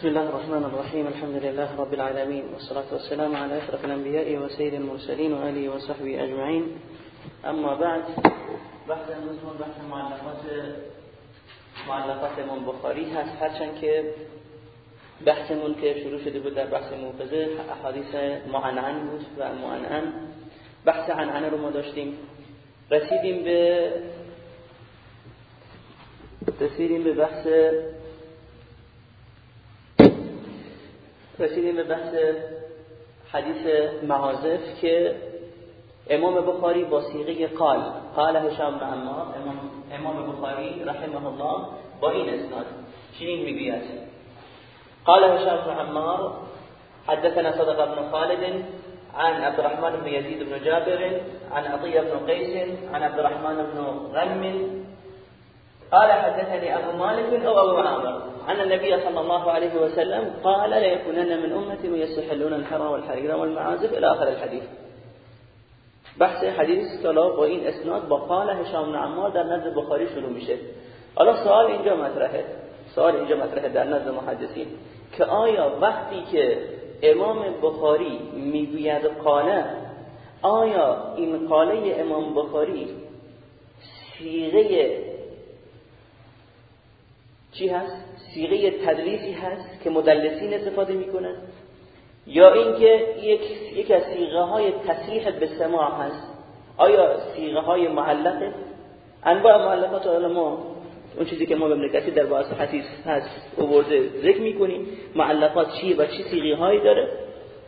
بسم الله الرحمن الرحيم. الحمد لله رب العالمين. والصلاة والسلام على أشرف الأنبياء وسيد المرسلين وآله وصحبه أجمعين. أما بعد بحث امروزمون بحث معلقات معلقات امام بخاری هست. هرچند که بحثمون که شروع شده بود در بحث موقظه احادیث معنعن بود و معنعن. بحث عنعنه رو ما داشتیم. رسیدیم به رسیدیم به بحث رسیدیم به بحث حدیث معازف که امام بخاری با سیغه قال قال هشام بن عمار امام, امام بخاری رحمه الله با این اسناد چنین می‌گوید. قال هشام بن عمار حدثنا صدق بن خالد عن عبد الرحمن بن يزيد بن جابر عن عطية بن قيس عن عبد الرحمن بن غنم قال حدثني أبو مالك أو أبو عامر أن النبي صلى الله عليه وسلم قال ليكونن من أمتي من يستحلون الحر والحرير والمعازف إلى آخر الحديث. بحث حدیث سالا با این اسناد با قال هشام نعمار در نزد بخاری شروع میشه. حالا سوال اینجا مطرحه. سوال اینجا مطرحه در نزد محدثین. آیا وقتی که امام بخاری می‌گوید قاله آیا این قاله امام بخاری سیغه چی هست؟ سیغه تدریسی هست که مدلسین استفاده می‌کنن؟ یا اینکه یک یک از سیغه های تصریح به سماع هست. آیا سیغه های معلقه؟ انواع معلقات علما اون چیزی که ما به مملکتی در باعث حدیث هست اوورده ذکر می‌کنیم معلقات چی و چی سیغه هایی داره؟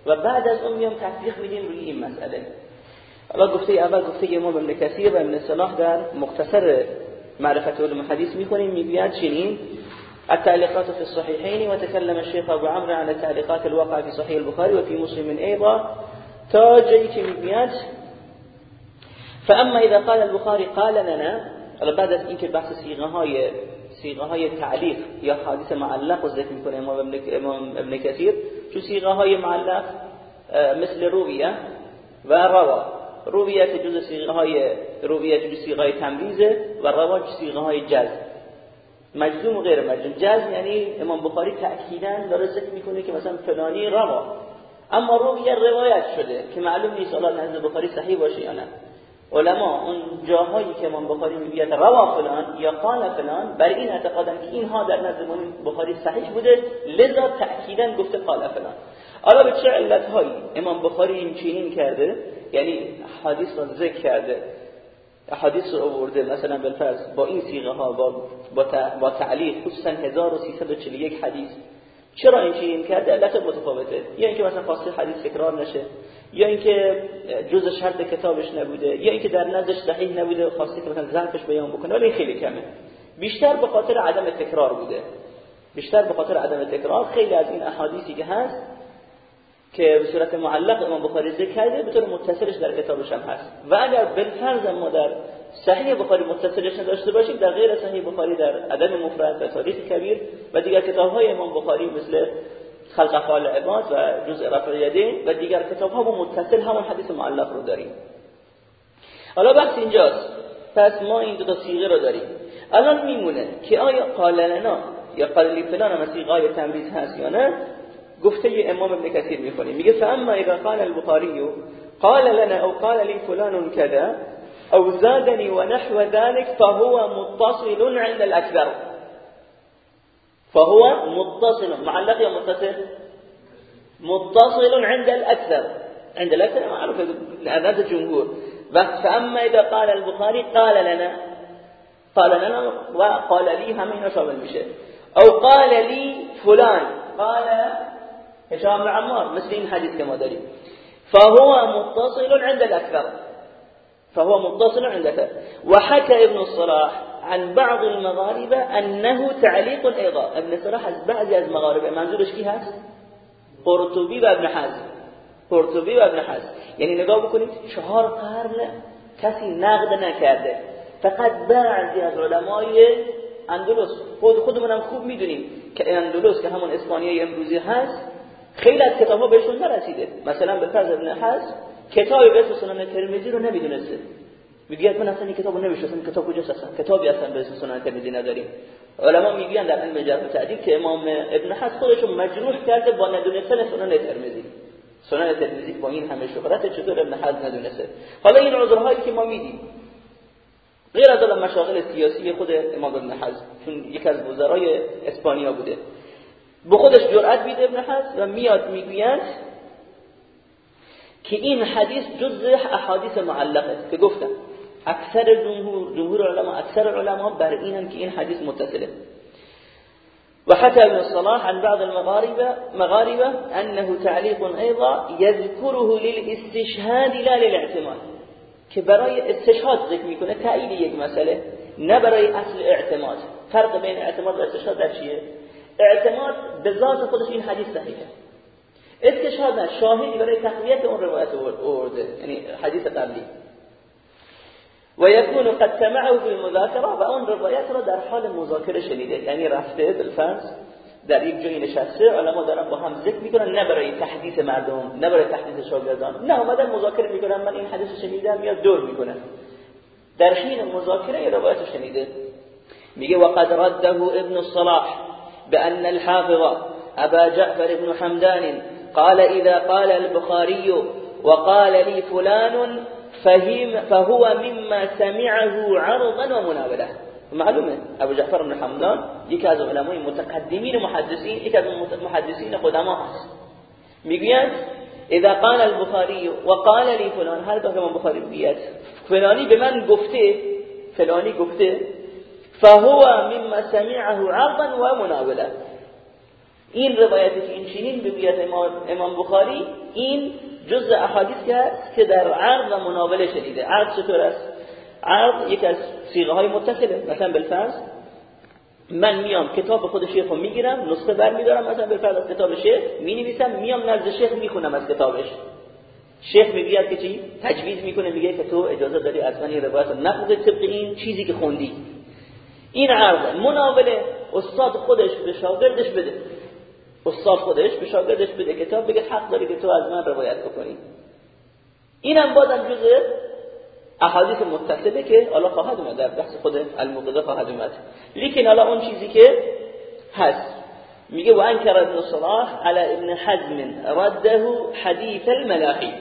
و بعد از اون میام تطبیق میدیم روی این مسئله. حالا گفته اول گفته امام ابن کثیر و ابن صلاح در مختصر معرفت علوم حدیث میکنیم میگوید چنین التعليقات في الصحيحين وتكلم الشيخ أبو عمرو عن التعليقات الواقعة في صحيح البخاري وفي مسلم أيضا. تاجيك مبيات فأما إذا قال البخاري قال لنا بعد اینکه بحث صيغة های صيغة های تعلیق یا حادث معلق و ذکر إمام ابن إمام ابن کثیر های معلق؟ مثل رویه و رویه که جز صيغه های رویه جز صيغه های تمریزه و روا جز صيغه های جزم مجزوم و غیر مجزوم. جزم یعنی امام بخاری تأکیدا داره ذکر می‌کنه که مثلا فلانی روا. اما رویه روایت شده که معلوم نیست الله نزد بخاری صحیح باشه یا نه. علما اون جاهایی که امام بخاری میگه روا فلان یا قال فلان بر این اعتقادن که اینها در نزد بخاری صحیح بوده لذا تأکیدا گفته قال فلان. حالا به چه علتهایی امام بخاری این چنین کرده؟ یعنی حدیث را ذکر کرده احادیث رو آورده مثلا بالفرض با این سیغه ها با با, با تعلیق خصوصا 1341 حدیث. چرا این چنین کرده؟ علت متفاوته. یا اینکه مثلا خواسته حدیث تکرار نشه یا اینکه جز شرط کتابش نبوده یا اینکه در نظرش صحیح نبوده خواسته که مثلا ظرفش بیان بکنه ولی خیلی کمه. بیشتر به خاطر عدم تکرار بوده. بیشتر به خاطر عدم تکرار. خیلی از این احادیثی که هست که به صورت معلق امام بخاری ذکر کرده به طور متصلش در کتابش هم هست. و اگر بالفرض ما در صحیح بخاری متصلش نداشته باشیم در غیر صحیح بخاری در عدم مفرد و تاریخ کبیر و دیگر کتاب های امام بخاری مثل خلق افعال عباد و جزء رفع یدین و دیگر کتاب ها با متصل همون حدیث معلق رو داریم. حالا بحث اینجاست. پس ما این دو تا سیغه رو داریم. الان میمونه که آیا قال لنا یا قال لی فلان هم تمریز هست یا نه؟ گفته امام ابن کثیر میخونیم میگه فاما اذا قال البخاري قال لنا أو قال لي فلان كذا أو زادني ونحو ذلك فهو متصل عند الأكثر. فهو متصل. معلق يا متصل. متصل عند الأكثر. عند الأكثر معروف هذا الجمهور. فاما اذا قال البخاري قال لنا. قال لنا وقال لي همين شامل میشه. أو قال لي فلان. قال هشام بن عمار مثل این حدیث که ما داریم. فهو متصل عند الأكثر فهو متصل عند الأكثر وحكى ابن الصلاح عن بعض المغاربة أنه تعليق أيضا. ابن الصلاح از بعضی از مغاربه منظورش کی هست؟ قرطبی و ابن حزم. قرطبی و ابن حزم. یعنی نگاه بکنید چهار قرن کسی نقد نکرده. فقط بعضی از علمای اندلس خود خودمونم خوب می‌دونیم که اندلس که همون اسپانیای امروزی هست خیلی از کتابها بهشون نرسیده. مثلا به فرض ابن حزم کتابی به اسم سنن ترمذی رو نمی‌دونسته. میگه من اصلا این کتابو نمی‌شناسم کتاب کجاست اصلا؟ کتابی اصلا به اسم سنن ترمذی نداریم. علما میگن در علم جرح تعدیل که امام ابن حس خودشو مجروح کرده با ندونستن سنن ترمذی. سنن ترمذی با این همه شهرت چطور ابن حزم ندونسته؟ حالا این عذرهایی که ما میدیم غیر از مشاغل سیاسی خود امام ابن حزم چون یک از وزرای اسپانیا بوده. به خودش جرأت میده ابن حزم و میاد می‌گویند که این حدیث جز احادیث معلقه که گفتم. اکثر جمهور جمهور علما اکثر علما بر اینن که این حدیث متصله. وحكى ابن الصلاح عن بعض المغاربة مغاربة أنه تعليق أيضا يذكره للاستشهاد لا للاعتماد. که برای استشهاد ذکر می‌کنه تایید یک مسئله نه برای اصل اعتماد. فرق بین اعتماد و استشهاد در چیه؟ اعتماد به ذات خودش این حدیث صحیحه. استشهاد نه شاهدی برای تقویت اون روایت آورده یعنی حدیث قبلی. و یکون قد سمعه فی المذاکره و اون روایت را در حال مذاکره شنیده. یعنی رفته بالفرض در یک جایی نشسته علما دارن با هم ذکر می‌کنن نه برای تحدیث مردم نه برای تحدیث شاگردان. نه اومدن مذاکره می‌کنن من این حدیث شنیدم یا دور می‌کنن. در حین مذاکره روایت شنیده. میگه وقد رده ابن الصلاح. بأن الحافظ أبا جعفر بن حمدان قال إذا قال البخاري وقال لي فلان فهم فهو مما سمعه عرضا ومناوله معلومه أبو جعفر بن حمدان یکی از علمای متقدمین محدثین یکی از محدثین قدما هست میگویند إذا قال البخاري وقال لي فلان هر دفعه من بخاری بیاد فلانی به من گفته فهو مما سمعه عرضا و مناوله. این روایتی که این چنین بگوید امام, بخاری این جز احادیث هست که در عرض و مناوله شدیده عرض چطور است؟ عرض یک از سیغه های متصله. مثلا بالفرض من میام کتاب خود شیخ رو می‌گیرم نسخه بر میدارم مثلا بالفرض از کتاب شیخ می نویسم میام نزد شیخ می‌خونم از کتابش. شیخ می‌گوید که چی؟ تجویز می‌کنه میگه که تو اجازه داری از من این روایت رو طبق این چیزی که خوندی. این عرض مناوله استاد خودش به شاگردش بده. استاد خودش به شاگردش بده. کتاب بگه حق داری که تو از من روایت بکنی. اینم بازم جزء احادیث متصله که حالا خواهد اومد. در بحث خود الموقظه خواهد اومد. لیکن حالا اون چیزی که هست. میگه و انکر ابن صلاح على ابن حزم رده حدیث الملاحی.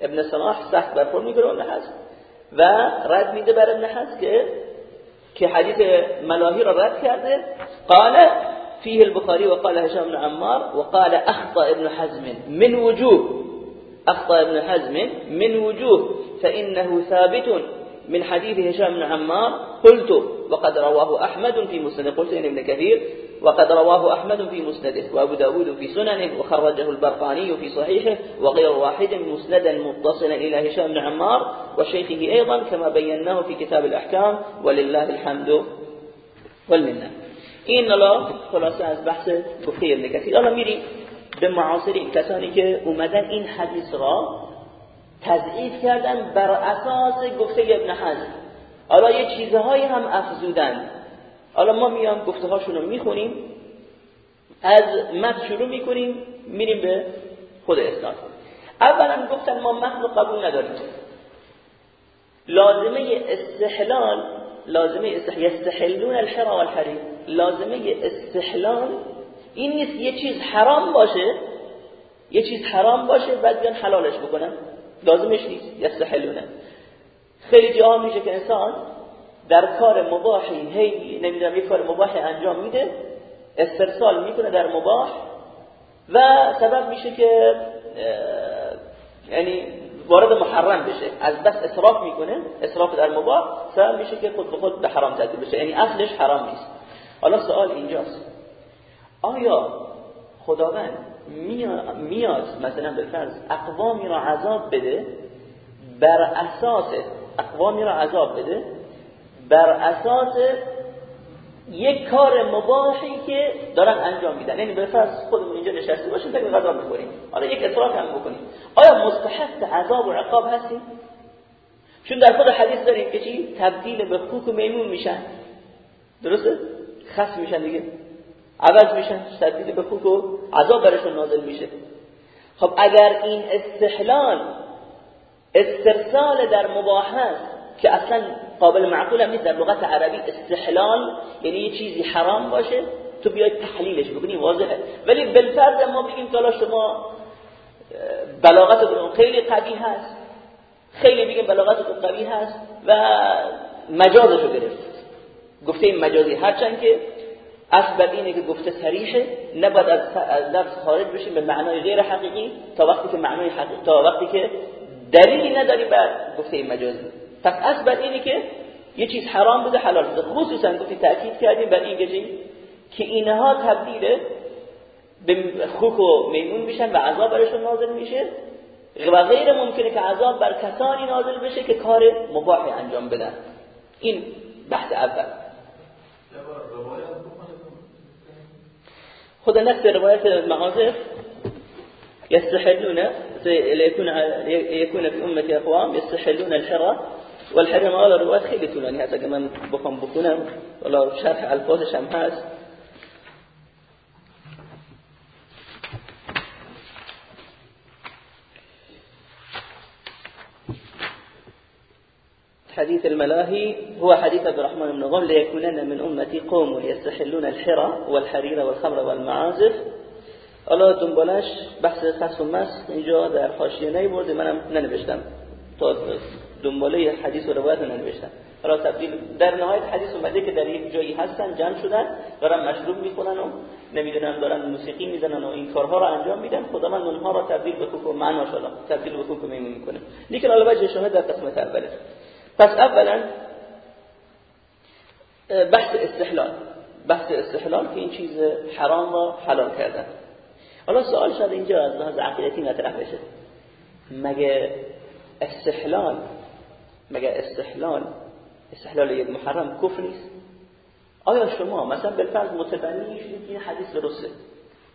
ابن صلاح سخت برخورد می‌کنه ابن حزم. و رد میده بر ابن حزم که که حدیث ملاحی را رد کرده قال فيه البخاري وقال هشام بن عمار وقال أخطأ ابن حزم من وجوه. أخطأ ابن حزم من وجوه. فإنه ثابت من حديث هشام بن عمار قلت وقد رواه أحمد في مسند قلت ابن كثير وقد رواه أحمد في مسنده وأبو داود في سننه وخرجه البرقاني في صحيحه وغير واحد مسندا متصلا إلى هشام بن عمار وشيخه أيضا كما بيناه في كتاب الأحكام ولله الحمد والمنه این حالا خلاصه از بحث ابن کثیر حالا میریم به معاصر کسانی که اومدن این حدیث را تضعیف کردن بر اساس گفته ابن حزم. حالا یه هم افزودن. حالا ما میام گفته هاشون رو می‌خونیم از مد شروع می‌کنیم میریم به خود اسناد اولا گفتن ما متن قبول نداریم. لازمه استحلال لازمه استحلون الحرا والحریم. لازمه استحلال این نیست یه چیز حرام باشه یه چیز حرام باشه بعد بیان حلالش بکنن. لازمش نیست یستحلونه. خیلی جاها میشه که انسان در کار مباحی هی نمی‌دونم یه کار مباحی انجام میده استرسال می‌کنه در مباح و سبب میشه که یعنی وارد محرم بشه از بس اصراف می‌کنه اصراف در مباح سبب میشه که خود به خود به حرام تبدیل بشه یعنی اصلش حرام نیست. حالا سوال اینجاست. آیا خداوند میاد مثلا به فرض اقوامی را عذاب بده بر اساس اقوامی را عذاب بده؟ بر اساس یک کار مباحی که دارن انجام میدن. یعنی به فرض خودمون اینجا نشسته باشیم tak غذا بخوریم حالا یک اطراف هم بکنیم. آیا مستحق عذاب و عقاب هستیم؟ چون در خود حدیث داریم که چی؟ تبدیل به خوک و میمون میشن. درسته؟ خس میشن دیگه. عوض میشن تبدیل به خوک و عذاب برشون نازل میشه. خب اگر این استحلال استرسال در مباح که اصلا قابل معقول هم نیست. در لغت عربی استحلال یعنی یه چیزی حرام باشه تو بیای تحلیلش بکنی واضحه. ولی بالفرض ما بگیم که شما بلاغتتون خیلی قوی هست. خیلی بگیم بلاغتتون قوی هست و مجازشو گرفت. گفته این مجازی هرچند که اصل بر اینه که گفته صریحه نباید از لفظ خارج بشیم به معنای غیر حقیقی تا وقتی که معنای حقیقی تا وقتی که دلیلی نداری بر گفته مجازی. پس اصل بر اینه که یه چیز حرام بوده حلال بوده. خصوصا گفتی تاکید کردیم بر این گجی که اینها تبدیل به خوک و میمون میشن و عذاب برشون نازل میشه. و غیر ممکنه که عذاب بر کسانی نازل بشه که کار مباحی انجام بدن. این بحث اول. خود نفس روایت معاذف يستحلون يكون يكون في أمة أقوام يستحلون الحرى والحرى ما هذا رواية خیلی طولانی هست. اگه من بخوام بکنم ولا شرح الفاظش هم هست. حديث الملاهي هو حديث عبد الرحمن بن غول ليكونن من أمتي قوم يستحلون الحرى والحرير والخمر والمعازف. حالا دنبالش بحث خاص و مس. اینجا در حاشیه نیورده منم ننوشتم. تا دنباله حدیث و روایت ننوشتم حالا تبدیل در نهایت حدیث اومده که در یک جایی هستن جمع شدن دارن مشروب می‌کنن و نمی‌دونن دارن موسیقی می‌زنن و این کارها رو انجام میدن. خداوند اونها را تبدیل به و معنا تبدیل به کوک میمون می‌کنه. لیکن علاوه وجه شاهد در قسمت اوله پس اولا بحث استحلال. بحث استحلال که این چیز حرام را حلال کردن. حالا سوال شاید اینجا از لحاظ عقیدتی مطرح بشه. مگه استحلال مگه استحلال؟ استحلال یک محرم کفر نیست؟ آیا شما مثلا بالفرض متبنی شدید این حدیث درسته؟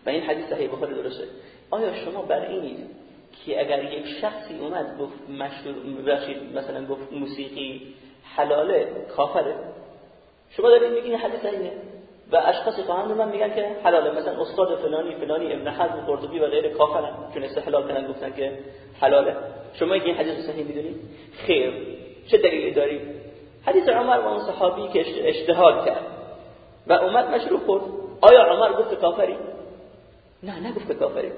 و این حدیث صحیح بخاری درسته. آیا شما بر اینید که اگر یک شخصی اومد گفت مشهور مثلا گفت موسیقی حلاله کافره؟ شما دارید میگین حدیث اینه و اشخاصی خواهند من میگن که حلاله. مثلا استاد فلانی فلانی ابن حزم قرطبی و غیر کافرن. چون استحلال کردن گفتن که حلاله. شما این حدیث صحیح می‌دونید؟ خیر. چه دلیلی دارید حدیث عمر و اون صحابی که اجتهاد کرد. و اومد مشروع خورد. آیا عمر گفت کافری؟ نه نگفت کافری.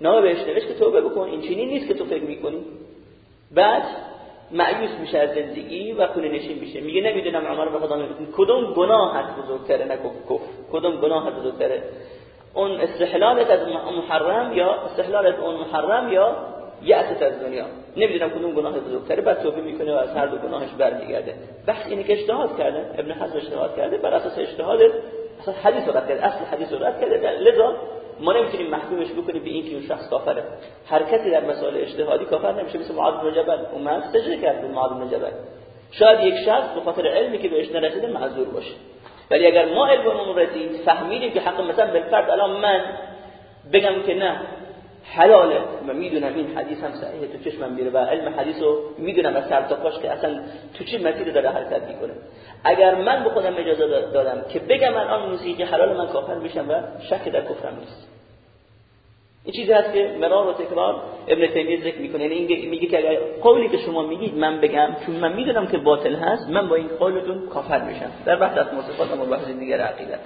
نه بهش نوشت که توبه بکن. این چینی نیست که تو فکر می‌کنی. بعد معیوس میشه از زندگی و خونه نشین میشه. میگه نمی‌دونم عمر به خدا کدوم گناه هست بزرگتره؟ نه کف کدوم گناه هست بزرگتره؟ اون استحلالت از محرم یا استحلالت اون محرم یا یأست از دنیا. نمی‌دونم کدوم گناه بزرگتره بعد توبه می‌کنه و از هر دو گناهش برمیگرده. بحث اینه که اجتهاد کرده. ابن حزم اجتهاد کرده. بر اساس اجتهادت اصلا حدیث رد کرده. اصل حدیث رد کرده. لذا ما نمی‌تونیم محکومش بکنیم به اینکه اون شخص کافره. هر کسی در مسائل اجتهادی کافر نمیشه. مثل معاذ بن جبل. اومد سجده کرد به معاذ بن جبل. شاید یک شخص به خاطر علمی که بهش نرسیده معذور باشه. ولی اگر ما علممون رسید فهمیدیم که حق مثلا بالفرد الان من بگم که نه حلاله. و می‌دونم این حدیث هم صحیحه تو چشمم میره و علم حدیث رو می‌دونم از سر تا پاش که اصلا تو چه مسیر داره حرکت می‌کنه. اگر من به خودم اجازه دادم که بگم من آن موسیقی حلال من کافر میشم و شک در کفرم نیست. این چیزی هست که مرار و تکرار ابن تیمیه ذکر می‌کنه. یعنی میگه که اگر قولی که شما میگید من بگم چون من می‌دونم که باطل هست من با این قولتون کافر میشم. در بحث از مصفات و بحث دیگر عقیده.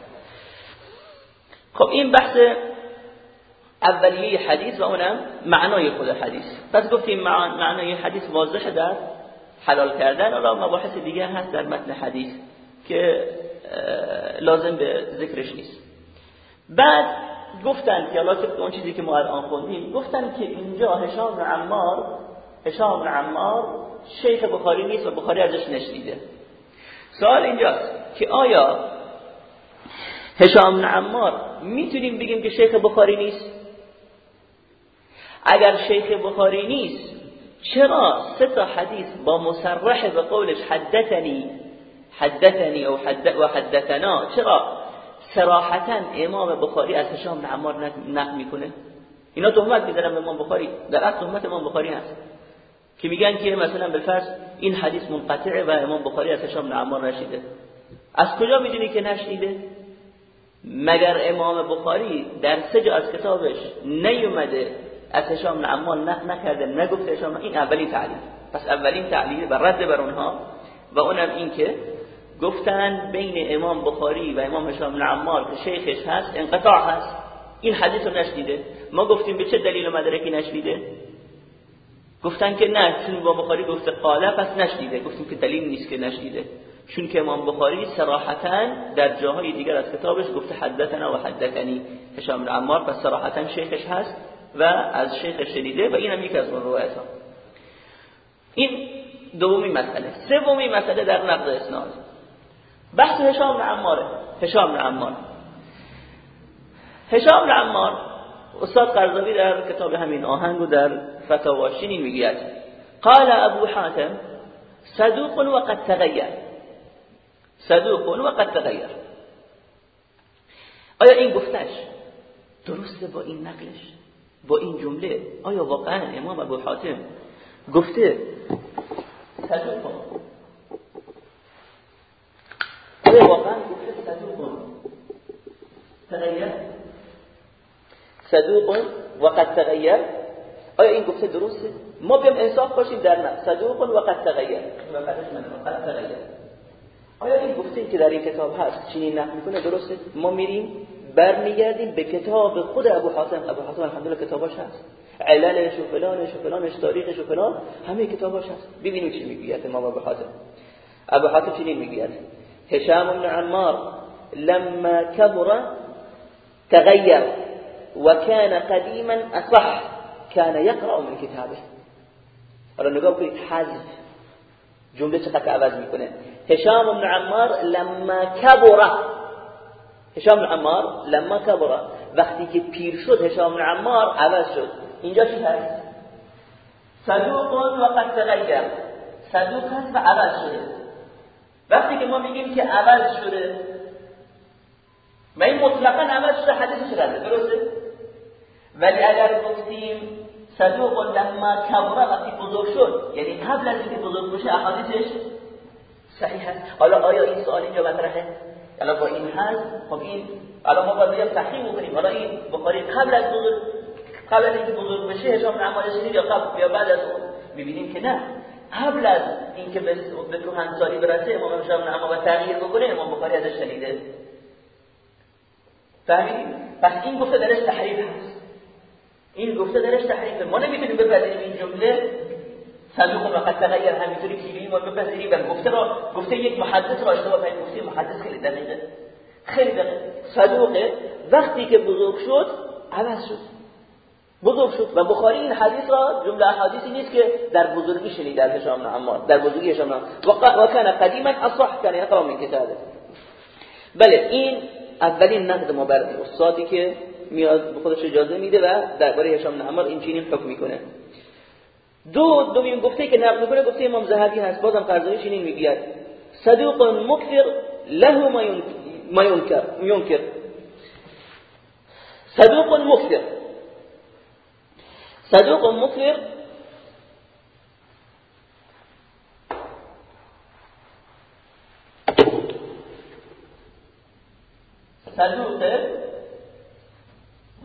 خب این بحث اولیه حدیث و اونم معنای خود حدیث. پس گفتیم معنای حدیث واضحه در حلال کردن. حالا مباحث دیگه هست در متن حدیث که لازم به ذکرش نیست. بعد گفتن که حالا اون چیزی که ما الان خوندیم گفتن که اینجا هشام عمار هشام عمار شیخ بخاری نیست و بخاری ازش نشنیده. سوال اینجاست که آیا هشام عمار می‌تونیم بگیم که شیخ بخاری نیست؟ اگر شیخ بخاری نیست چرا سه تا حدیث با مصرح به قولش حدثنی حدثنی او حد و حدثنا چرا؟ صراحتا امام بخاری از هشام بن عمار نقل می‌کنه. اینا تهمت می‌ذارن به امام بخاری. در اصل تهمت امام بخاری هست. که میگن که مثلا بالفرض این حدیث منقطعه و امام بخاری از هشام بن عمار نشیده. از کجا می‌دونی که نشیده مگر امام بخاری در سه جا از کتابش نیومده از هشام عمار نقل نکرده نگفته هشام این اولین تعلیل پس اولین تعلیل بر رد بر اونها. و اونم این که گفتن بین امام بخاری و امام هشام بن عمار که شیخش هست انقطاع هست. این حدیث رو نشنیده. ما گفتیم به چه دلیل و مدرکی نشنیده؟ گفتن که نه چون با بخاری گفته قاله پس نشنیده. گفتیم که دلیل نیست که نشنیده. چون که امام بخاری صراحتا در جاهای دیگر از کتابش گفته حدثنا و حدثنی هشام بن عمار پس صراحتا شیخش هست. و از شیخ شنیده و این هم یک از اون روایت ها این دومی مسئله. سومی مسئله در نقد اسناد. بحث هشام عماره. هشام عمار. هشام عمار استاد قرضاوی در کتاب همین آهنگ و در فتاواش چنین می‌گوید قال ابو حاتم صدوق وقد تغير صدوق وقد تغير آیا این گفتش درسته با این نقلش؟ با این جمله آیا واقعا امام ابو حاتم گفته؟ صدوق آیا واقعا گفته؟ صدوق تغییر؟ صدوق وقد تغییر. آیا این گفته درسته؟ ما بیام انصاف باشیم در نه صدوق وقد تغییر. وقد تغییر. آیا این گفته که در این کتاب هست چنین نقل می‌کنه؟ درسته. ما میریم برمیگردیم به کتاب خود ابو حاتم. ابو حاتم الحمدلله کتاباش هست. عللش و فلانش و فلانش تاریخش و فلان همه کتاباش هست. ببینیم چی میگوید امام ابو حاتم. ابو حاتم چنین میگوید هشام بن عمار لما كبر تغير وكان قديما اصح كان يقرأ من كتابه. حالا نگاه کنید حذف. جمله چقدر عوض میکنه. هشام بن عمار لما كبر هشام عمار لما كبر. وقتی که پیر شد هشام عمار عوض شد. اینجا چی هست صدوق و قد تغیر صدوق هست و عوض شده. وقتی که ما میگیم که عوض شده و این مطلقا عوض شده حدیث شده درسته؟ ولی اگر گفتیم صدوق لما کبره وقتی بزرگ شد یعنی قبل از اینکه بزرگ بشه احادیثش صحیح هست حالا آیا این سوال اینجا مطرحه؟ الان با این هست خب این الان ما باید بگم تحقیق بکنیم حالا این بخاری قبل از بزرگ قبل از اینکه بزرگ بشه هشام شنید یا قبل یا بعد از اون می‌بینیم که نه قبل از اینکه به تو همسالی برسه امام هشام عمار تغییر بکنه امام بخاری ازش شنیده فهمیدیم پس این گفته درش تحریف هست این گفته درش تحریف ما نمی‌تونیم بپذیریم این جمله صدوق و قد تغییر همینطوری کلیدی ما بپذیریم و گفته را گفته یک محدث را اشتباه کنیم گفته محدث خیلی دقیقه. خیلی دقیقه. صدوقه وقتی که بزرگ شد عوض شد. بزرگ شد. و بخاری این حدیث را جمله حدیثی نیست که در بزرگی شنید در هشام اما در بزرگی هشام و کان قدیما اصح کان یقرا من کتابه بله این اولین نقد ما بر استادی که میاد به خودش اجازه میده و درباره هشام عمار این چنین حکم می‌کنه. دو دومین گفته که نقل می‌کنه گفته امام زهبی هست. بازم قرضاوی چنین میگه صدوق مکثر له ما ينكر ينكر صدوق مكثر صدوق مكثر صدوقه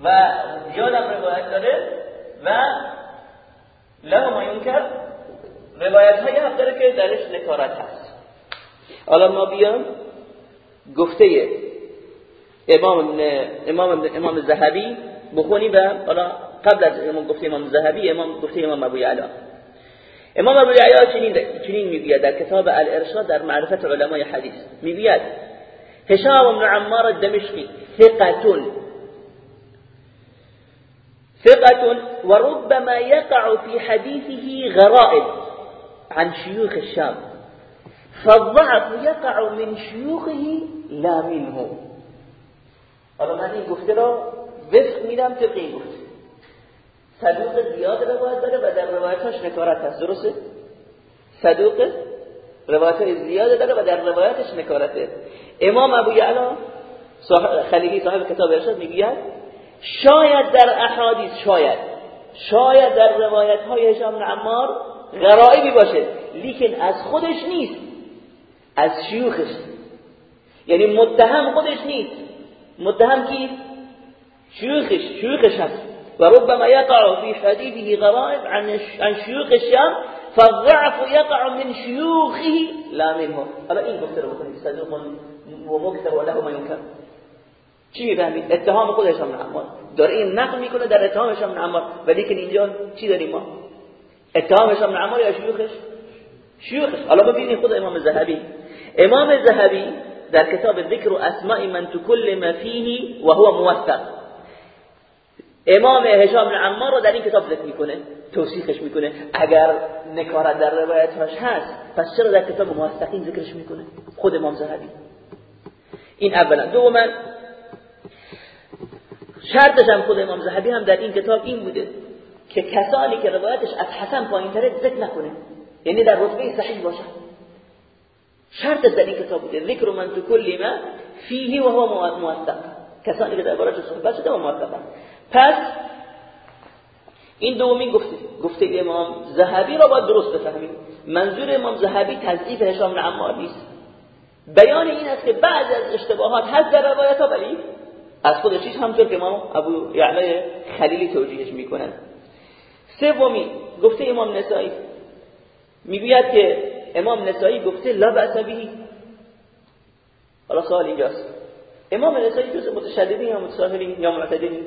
و زیادم روایت داره و له ما ينكر روایت هایی هم که درش نکارت هست. حالا ما بیام گفته امام امام امام زهبی بخونی و حالا قبل از امام گفته امام زهبی امام گفته امام ابو یعلا. امام ابو یعلا چنین چنین می‌گوید در کتاب الارشاد در معرفت علمای حدیث. می‌گوید هشام بن عمار الدمشقي ثقة ثقة وربما يقع في حديثه غرائب عن شيوخ الشام. فالضعف يقع من شيوخه لا منه. حالا من این گفته را وفق میدم طبق این گفته. صدوق زیاد روایت داره و در روایتاش نکارت هست. درسته؟ صدوق روایت زیاد داره و در روایتش نکارته. امام ابو یعلا صاحب خلیلی صاحب کتاب ارشاد می‌گوید شاید در احادیث شاید. شاید در روایت های هشام عمار غرائبی باشه لیکن از خودش نیست. از شیوخش. یعنی متهم خودش نیست. متهم کی؟ شیوخش شیوخش هست و ربما يقع في حديثه غرائب عن عن الشام فالضعف يقع من شيوخه لا منه. حالا این گفته رو بکنید صدوق و مکتر و له ما ينكر چی می‌فهمید؟ اتهام خود هشام عمار داره این نقل می‌کنه در اتهام هشام عمار ولی که اینجا چی داریم ما؟ اتهام هشام عمار یا شیوخش؟ شیوخش. حالا ببینید خود امام زهبی. امام زهبی در کتاب ذکر اسماء من تکلم فیه و هو موثق. امام هشام عمار رو در این کتاب ذکر می‌کنه توصیفش می‌کنه. اگر نکارت در روایتش هست پس چرا در کتاب موثقین ذکرش می‌کنه؟ خود امام زهبی. این اولا. دوما شرطش هم خود امام زهبی هم در این کتاب این بوده که کسانی که روایتش از حسن پایین تره ذکر نکنه. یعنی در رتبه صحیح باشه شرط در این کتاب بوده. ذکر من تو کلی ما فیه و هو موثق. کسانی که دربارش صحبت شده و موثق پس این دومین گفته. گفته امام زهبی را باید درست بفهمیم. منظور امام زهبی تضعیف هشام بن نیست. بیان این است که بعض از اشتباهات هست در روایت ها ولی از خودش همطور که امام ابو یعلا خلیلی توجیهش می‌کنن. سومی گفته امام نسائی. می‌گوید که امام نسائی گفته لا به. حالا سوال اینجاست. امام نسائی جز متشددین یا متساهلین یا معتدلین؟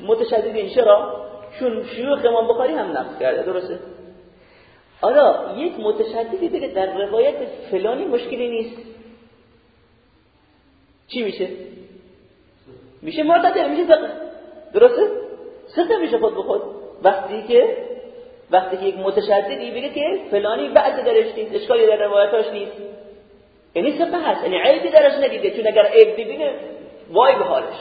متشددین چرا؟ چون شیوخ امام بخاری هم نقص کرده درسته؟ حالا یک متشددی بگه در روایت فلانی مشکلی نیست. چی میشه؟ میشه معتدل میشه ثقه. درسته؟ ثقه میشه خود به خود. وقتی که وقتی که یک متشددی بگه که فلانی بعض درش نیست اشکالی در روایتاش نیست. یعنی ثقه هست یعنی عیبی درش ندیده. چون اگر عیب ببینه وای به حالش.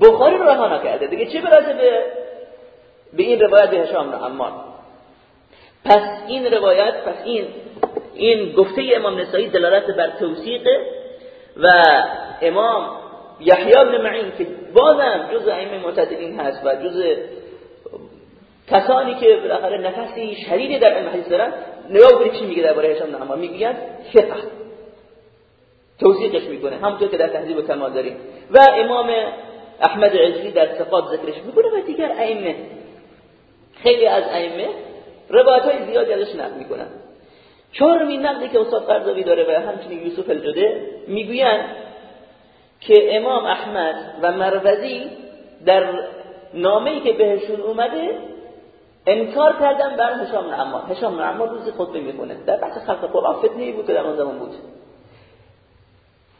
بخاری رو رها کرده دیگه چه برسه به به این روایت هشام عمار؟ پس این روایت پس این این گفته امام نسائی دلالت بر توثیقه و امام یحیی بن معین که بازم جز ائمه معتدلین هست و جز کسانی که بالاخره نفسی شدیدی در علم حدیث دارن نگاه کنید چی میگه درباره هشام بن عمار فقه توثیقش می‌کنه. همونطور که در تهذیب کمال داریم. و امام احمد عزی در صفات ذکرش می‌کنه و دیگر ائمه. خیلی از ائمه روایت های زیادی ازش نقل می‌کنن. چهارمین نقلی که استاد قرضاوی داره و همچنین یوسف الجده می‌گویند که امام احمد و مروزی در نامه‌ای که بهشون اومده انکار کردن بر هشام عمار هشام عمار روزی خطبه می‌کنه در بحث خلق قرآن فتنه بود که در اون زمان بود.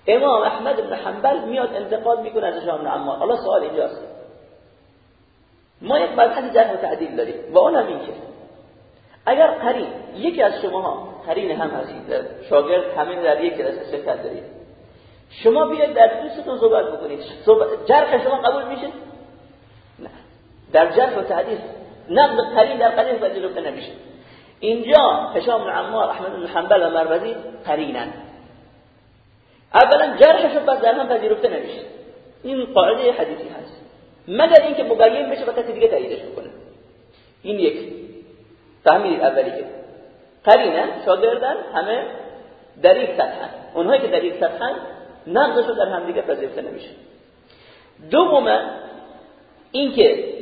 امام احمد بن حنبل میاد انتقاد می‌کنه از هشام عمار حالا سوال اینجاست. ما یک مبحث جرح و تعدیل داریم و اون هم این اگر قرین یکی از شماها قرین هم هستید شاگرد همین در یک کلاس شرکت دارید. شما بیاید در دوستتون صحبت بکنید. جرح شما قبول میشه؟ نه. در جرح و تعدیل نقد قرین در قرین پذیرفته نمیشه. اینجا هشام بن عمار احمد بن حنبل و مروزی قرینن. اولا جرحش پس در هم پذیرفته نمیشه. این قاعده حدیثی هست. مگر اینکه مبین بشه و کسی دیگه تاییدش بکنه. این یک. فهمیدید اولیه قرینن شاگردن همه در یک سطحن اونهایی که در یک سطحن نقضشو در هم دیگه پذیرفته نمیشه. دوما اینکه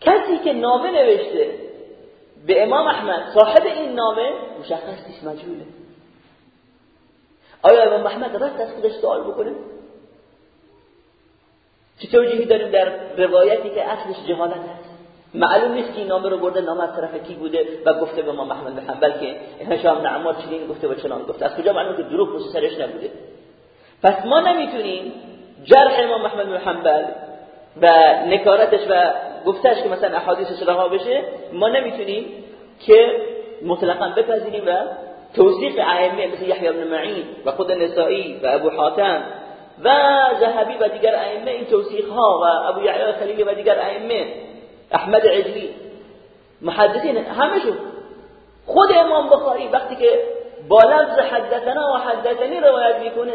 کسی که نامه نوشته به امام احمد صاحب این نامه مشخص نیست مجهوله. آیا امام احمد راست از خودش سوال بکنه؟ چه توجیهی داریم در روایتی که اصلش جهالت هست معلوم نیست که این نامه رو برده نامه از طرف کی بوده و گفته به امام احمد بن حنبل که هشام بن عمار چنین گفته و چنان گفته. از کجا معلومه که دروغ پشت سرش نبوده؟ پس ما نمی‌تونیم جرح امام احمد بن حنبل و نکارتش و گفتش که مثلا احادیثش رها بشه ما نمی‌تونیم که مطلقا بپذیریم و توصیق ائمه مثل یحیی بن معین و خود نسائی و ابو حاتم و ذهبی و دیگر ائمه این توصیق ها و ابو یعلا خلیلی و دیگر ائمه احمد عجلی محدثین همشون. خود امام بخاری وقتی که با لفظ حدثنا و حدثنی روایت می‌کنه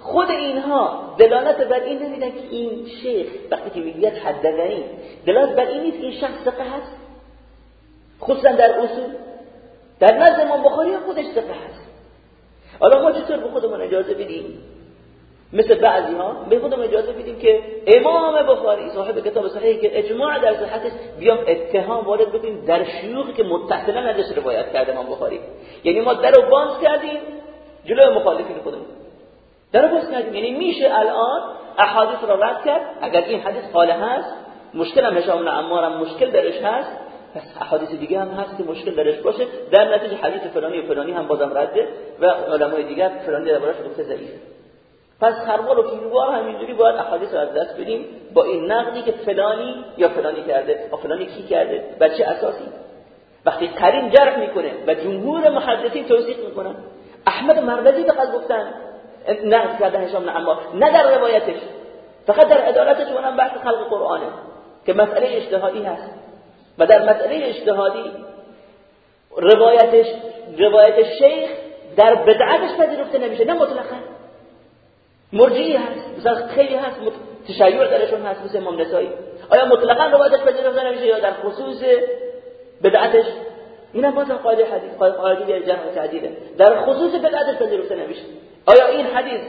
خود اینها دلالت بر این نمیدن که این شیخ وقتی که می‌گوید حدثنی دلالت بر این نیست این شخص ثقه هست. خصوصا در اصول در نزد امام بخاری خودش ثقه هست. حالا ما چطور به خودمون اجازه بدیم؟ مثل بعضی ها به خودم اجازه بدیم که امام بخاری صاحب کتاب صحیح که اجماع در صحتش بیام اتهام وارد بکنیم در شیوخی که متصلا ازش روایت کرده امام بخاری. یعنی ما در رو باز کردیم جلوی مخالفین خودمون. در رو باز کردیم. یعنی میشه الان احادیث را رد کرد. اگر این حدیث حاله هست مشکل هم هشام عمار هم مشکل درش هست پس احادیث دیگه هم هست که مشکل درش باشه. در نتیجه حدیث فلانی و فلانی هم بازم رده و علمای دیگر فلانی دربارش گفته ضعیفه. پس خربار و پیروار همینجوری باید احادیث رو از دست بدیم با این نقدی که فلانی یا فلانی کرده و فلانی کی کرده و چه اساسی؟ وقتی قرین جرح می‌کنه و جمهور محدثین توصیق می‌کنن. احمد مروزی فقط گفتن نقد کرده هشام نعمار نه در روایتش فقط در عدالتش اونم بحث خلق قرآنه که مسئله اجتهادی هست. و در مسئله اجتهادی روایتش روایت شیخ در بدعتش پذیرفته نمیشه نه مطلقا. مرجعی هست مثلا خیلی هست تشیع درشون هست مثل امام نسایی آیا مطلقا روایتش پذیرفته نمیشه یا در خصوص بدعتش؟ این هم باز قاعده حدیث قاعده جمع تعدیله در خصوص بدعتش پذیرفته نمیشه. آیا این حدیث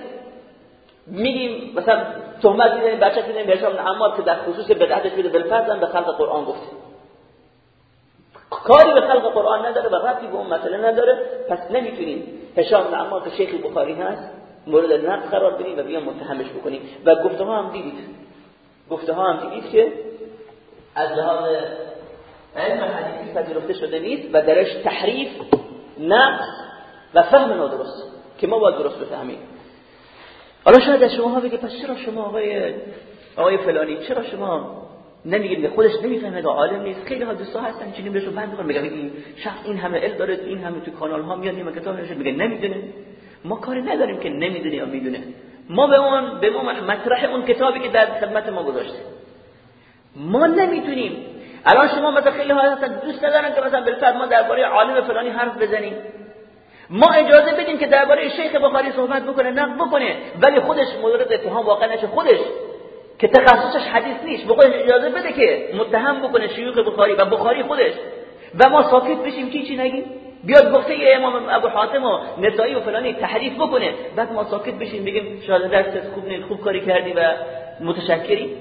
میگیم مثلا تهمت می‌زنیم بچه می‌زنیم هشام عمار که در خصوص بدعتش بده بالفرض به خلق قرآن گفته. کاری به خلق قرآن نداره و ربطی به اون مسئله نداره. پس نمی‌تونیم. هشام عمار که شیخ بخاری هست مورد نقد قرار بدیم و بیان متهمش بکنیم. و گفته ها هم دیدید. گفته ها هم دیدید که از لحاظ علم حدیثی پذیرفته شده نیست و درش تحریف نقص و فهم نادرست که ما باید درست بفهمیم. حالا شاید از شما ها بگه پس چرا شما آقای آقای فلانی چرا شما نمیگید خودش نمی‌فهمه که عالم نیست؟ خیلی ها دوستا هستن چیزی بهشون بند میگن این شخص این همه علم داره این همه تو کانال ها میاد این کتاب نشه میگه نمی‌دونه. ما کاری نداریم که نمی‌دونه یا می‌دونه. ما به اون به ما مطرح اون کتابی که در خدمت ما گذاشته ما نمی‌تونیم. الان شما مثلا خیلی ها دوست ندارن که مثلا بالفرض ما درباره عالم فلانی حرف بزنیم. ما اجازه بدیم که درباره شیخ بخاری صحبت بکنه نقد بکنه ولی خودش مورد اتهام واقع نشه. خودش که تخصصش حدیث نیست. به اجازه بده که متهم بکنه شیوخ بخاری و بخاری خودش. و ما ساکت بشیم چی چی نگیم؟ بیاد گفته امام ابو حاتم و نسائی و فلانی تحریف بکنه. بعد ما ساکت بشیم بگیم شاید دستت خوب نیست خوب کاری کردی و متشکری.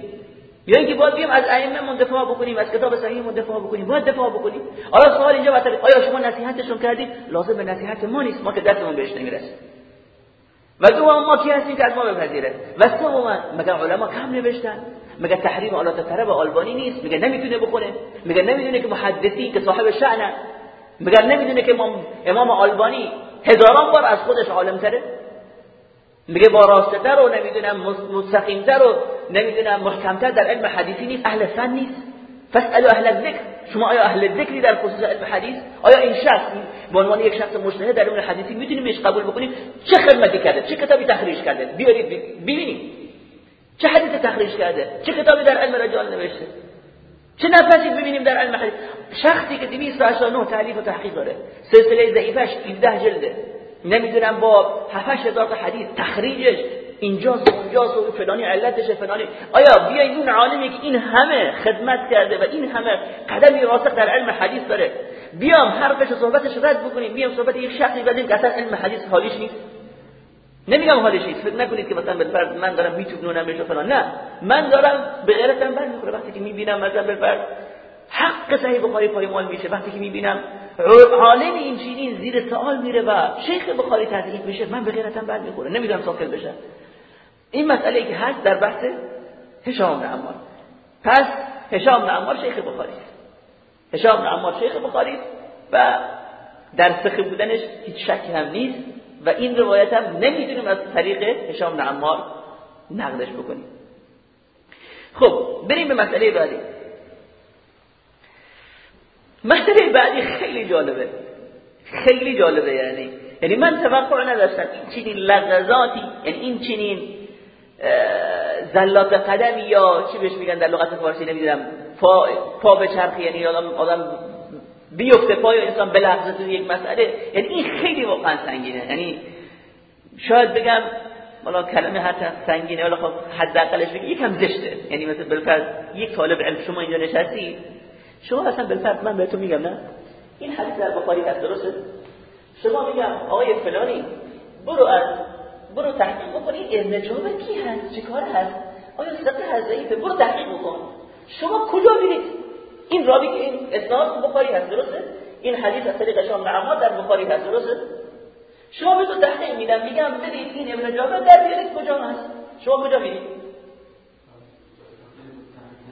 یا اینکه باید بیم از ائمه دفاع بکنیم از کتاب صحیح من دفاع بکنیم. باید دفاع بکنیم. حالا سوال اینجا بطور آیا شما نصیحتشون کردید؟ لازم به نصیحت ما نیست. ما که دستمون بهش نمی‌رسه. و دو ما کی هستیم که از ما بپذیره؟ و سوم مگر علما کم نوشتن؟ مگر تحریم آلات طرب آلبانی نیست؟ میگه نمی‌تونه بخونه؟ میگه نمی‌دونه که محدثی که صاحب شأنه؟ مگر نمی‌دونه که امام, آلبانی هزاران بار از خودش عالم تره میگه با راستتر و نمی‌دونم مستقیمتر و نمی‌دونم محکمتر در علم حدیثی نیست. اهل فن نیست. فاسالوا اهل الذکر. شما آیا اهل ذکری در خصوص علم حدیث؟ آیا این شخص به عنوان یک شخص مجتهد در علم حدیثی می‌تونیم بهش قبول بکنیم؟ چه خدمتی کرده؟ چه کتابی تخریج کرده؟ بیارید ببینیم. چه حدیث تخریج کرده؟ چه کتابی در علم رجال نوشته؟ چه نفسی ببینیم در علم حدیث شخصی که 289 تعلیف و تحقیق داره. سلسله ضعیفش 17 جلده. نمی‌دونم با 7000 تا حدیث تخریجش اینجاست اونجاست و فلانی علتش فلانی. آیا بیاین اون عالمی که این همه خدمت کرده و این همه قدمی راسخ در علم حدیث داره؟ بیام حرفش و صحبتش رد بکنیم بیام صحبت یک شخصی بدیم که اصلا علم حدیث حالیش نیست. نمیگم حالش نیست. فکر نکنید که مثلا بالفرض من دارم میتونونم بشه فلان. نه. من دارم به غیرتم بر وقتی که می‌بینم مثلا بالفرض حق صحیح بخاری پایمال میشه وقتی که می‌بینم عالم این چیزی زیر سوال میره و شیخ بخاری تضعیف میشه من به غیرتم بر می‌خوره نمی‌دونم ساکل بشه. این مسئله که هست در بحث هشام بن عمار. پس هشام بن عمار شیخ بخاری هشام بن عمار شیخ بخاری و در فقه بودنش هیچ شکی هم نیست. و این روایت هم نمی‌تونیم از طریق هشام عمار نقدش بکنیم. خب بریم به مسئله بعدی. مسئله بعدی خیلی جالبه. خیلی جالبه یعنی. یعنی من توقع نداشتم این چنین لغزاتی یعنی این چنین زلات قدمی یا چی بهش میگن در لغت فارسی نمی‌دونم پا, پا به چرخی یعنی آدم, آدم بیفته پای انسان بلغزه تو یک مسئله یعنی این خیلی واقعا سنگینه. یعنی شاید بگم حالا کلمه حتی سنگینه ولی خب حداقلش بگم یکم زشته. یعنی مثل بالفرض یک طالب علم شما اینجا نشستی؟ شما اصلا بالفرض من بهتون میگم نه؟ این حدیث در بخاری هست درسته؟ شما میگم آقای فلانی برو از برو تحقیق بکنی ابن کی هست؟ چیکار هست؟ آیا ثقه هست برو تحقیق بکن. شما کجا میرید؟ این راوی که این اسناد بخاری هست درسته؟ این حدیث از طریق شام نعمات در بخاری هست درسته؟ شما به تو تحقیق میدم میگم برید این ابن جابر در بیارید کجا هست؟ شما کجا میرید؟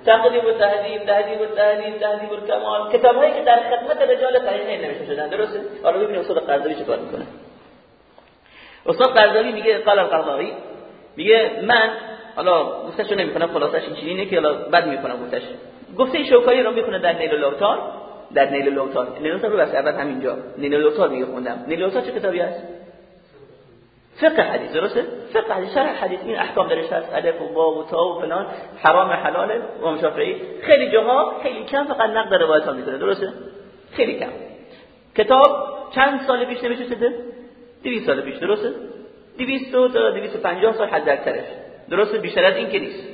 تقریب و تهذیب تهذیب و تهذیب تهذیب و کمال کتاب هایی که در خدمت رجال صحیحین نوشته شدن درسته؟ حالا ببینید استاد قرضاوی چه کار می‌کنه. استاد قرضاوی میگه قال القرضاوی میگه من حالا گفتشو نمی‌کنم خلاصش این چیزینه که حالا بد می‌کنم گفتش. گفته شوکایی رو می‌خونه در نیل در نیل لوتار نیل لوتار رو بس اول همینجا. نیل لوتار میگه خوندم نیل لوتار چه کتابی هست فقه حدیث درسته؟ فقه حدیث شرح حدیث این احکام درش هست. الف و با و تا و فلان حرام حلال و شافعی. خیلی جاها خیلی کم فقط نقد روایت ها می‌کنه درسته؟ خیلی کم. کتاب چند سال پیش نوشته؟ شده 200 سال پیش درسته؟ 200 تا 250 سال حد اکثرش درسته؟ بیشتر از این که نیست.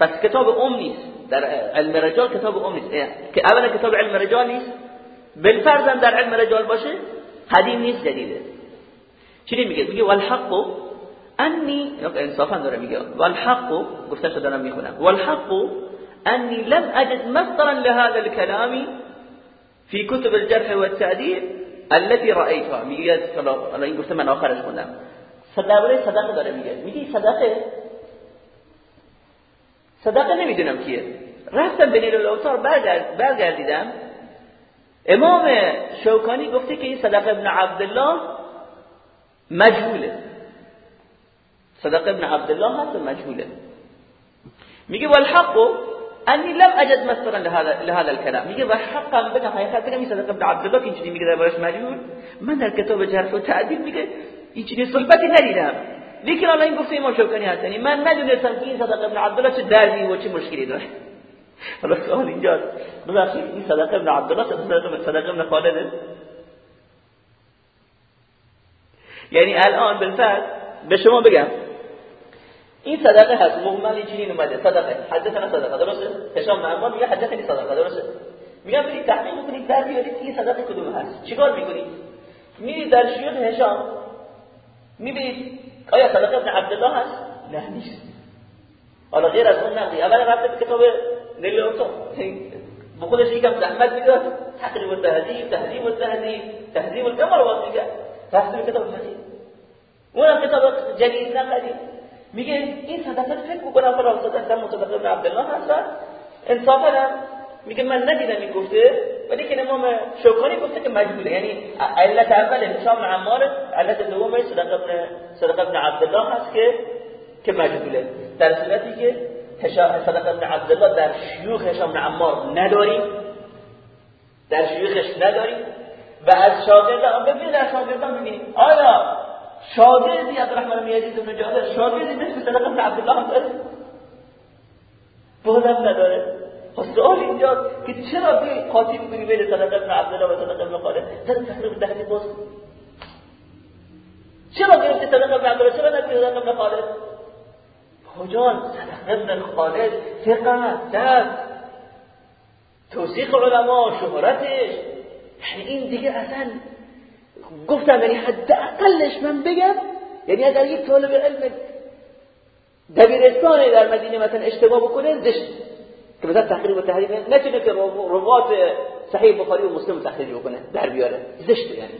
پس کتاب أم نیست در علم رجال کتاب أم نیست که اولا کتاب علم رجال نیست بالفرض در علم رجال باشه قدیم نیست جدیده چی میگه؟ میگه والحق انی انصافا داره میگه. والحق گفتش دارم میخونم. والحق انی لم أجد مصدرا لهذا الكلام في كتب الجرح والتعديل التي رأيتها. میگه حالا این گفته من آخرش خوندم. صدقه صدقه داره میگه. میگه صدقه صدقه نمی‌دونم کیه. رفتم به نیل الاوتار برگردیدم. امام شوکانی گفته که این صدقه ابن عبدالله مجهوله. صدق ابن عبدالله هست مجهوله. میگه والحق انی لم اجد مصدرا لهذا الكلام. میگه و حقا بگم حقیقت بگم این صدق ابن عبدالله که اینجوری میگه دربارش مجهول. من در کتاب جرح و تعدیل میگه اینجوری صحبتی ندیدم. لیکن الان این گفته امام شوکانی هست. یعنی من ندونستم که این صدق ابن عبدالله چه دردی و چه مشکلی داره. حالا سوال اینجا ببخشید این صدق ابن عبدالله صدق ابن خالده؟ یعنی الان بالفعل به شما بگم. این صدقه هست. مهمل چنین اومده. صدقه. حدثنا صدقه. درسته؟ هشام معمار میگه حدثنی صدقه. درسته؟ میگم برید تحقیق بکنید در بیارید این صدقه کدوم هست. چیکار می‌کنید؟ میرید در شیوخ هشام می‌بینید آیا صدقه ابن عبدالله هست؟ نه نیست. حالا غیر از اون نقدی. اول رفته به کتاب نیلوتو به خودش یکم زحمت میداد. تقریب و تهذیب و تهذیب الکمال رو میگه به کتاب حدیث اونم کتاب جدید نقدی. میگه این صدقه فکر بکنم فرا صدقه ابن عبدالله هست انصافا میگه من ندیدم این گفته. ولی که امام شوکانی گفته که مجبوره. یعنی علت اول هشام عمار علت دومش صدق ابن صدق ابن عبدالله هست که که مجبوره. در صورتی که صدق ابن عبدالله در شیوخ هشام عمار نداریم در شیوخش نداریم و از شاگردان ببینید در شاگردان ببینید آیا شاگردی عبدالرحمن بن یزید بن جابر شاگردی مثل صدق بن عبدالله داره؟ بازم نداره. خب سوال اینجا که چرا بی قاطی می‌کنی بین صدق بن عبدالله و صدق بن خالد زن تقریب دهتی باز. چرا گرفتی صدق بن عبدالله؟ چرا نگرفتی صدق بن خالد کجان صدق بن خالد ثقه دست توصیق علما شهرتش. یعنی این دیگه اصلا گفتم یعنی حداقلش من بگم یعنی اگر یک طالب علم دبیرستان در مدینه مثلا اشتباه بکنه زشت. که مثلا تحقیق و تحریف نتونه که روات صحیح بخاری و مسلم تحقیق بکنه در بیاره. زشت یعنی.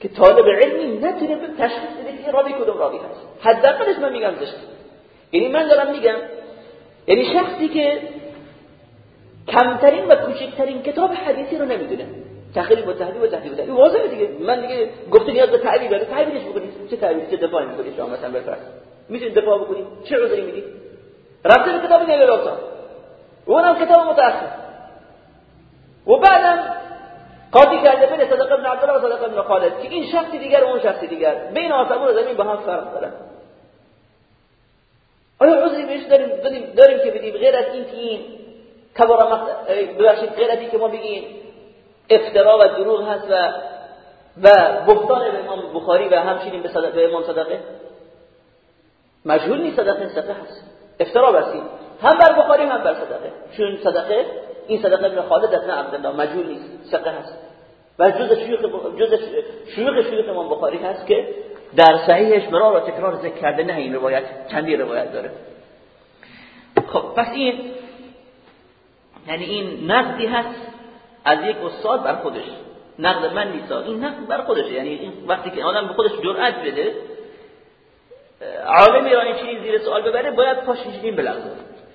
که طالب علمی نتونه به تشخیص بده که راوی کدوم راوی هست. حداقلش من میگم زشت. یعنی من دارم میگم یعنی شخصی که کمترین و کوچکترین کتاب حدیثی رو نمی‌دونه. تخریب و تحریف و تحریف و واضحه دیگه. من دیگه گفته نیاز به تعبیر داره تعبیرش بکنید. چه تعبیر چه دفاعی می‌کنید شما مثلا بفرض می‌تونید دفاع بکنید؟ چه عذری می‌دید؟ رفته به کتاب الاوسان اونم کتاب متأخر. و بعدم قاضی کرده بین صدق ابن عبدالله و صدق ابن خالد که این شخصی دیگر و اون شخصی دیگر. بین آسمون و زمین با هم فرق دارن. آیا عذری بهش داریم داریم که بدیم؟ غیر از این که این کبار ببخشید غیر از این که ما بگیم افترا و دروغ هست و و بهتان به امام بخاری و همچنین به, صدق به صدقه. مجهول نیست صدقه صدقه هست. افترا بسید هم بر بخاری هم بر صدقه. چون صدقه این صدقه ابن خالد ابن عبدالله مجهول نیست. صدقه هست. و جز شیوخ جز شیوخ شیوخ امام بخاری هست که در صحیحش مرار و تکرار ذکر کرده نه این روایت. چندی روایت داره؟ خب پس این یعنی این نقدی هست از یک استاد بر خودش. نقد من نیست. این نقد بر خودش یعنی این وقتی که آدم به خودش جرأت بده عالمی را این چیزی زیر سوال ببره باید پاش این بلغزه.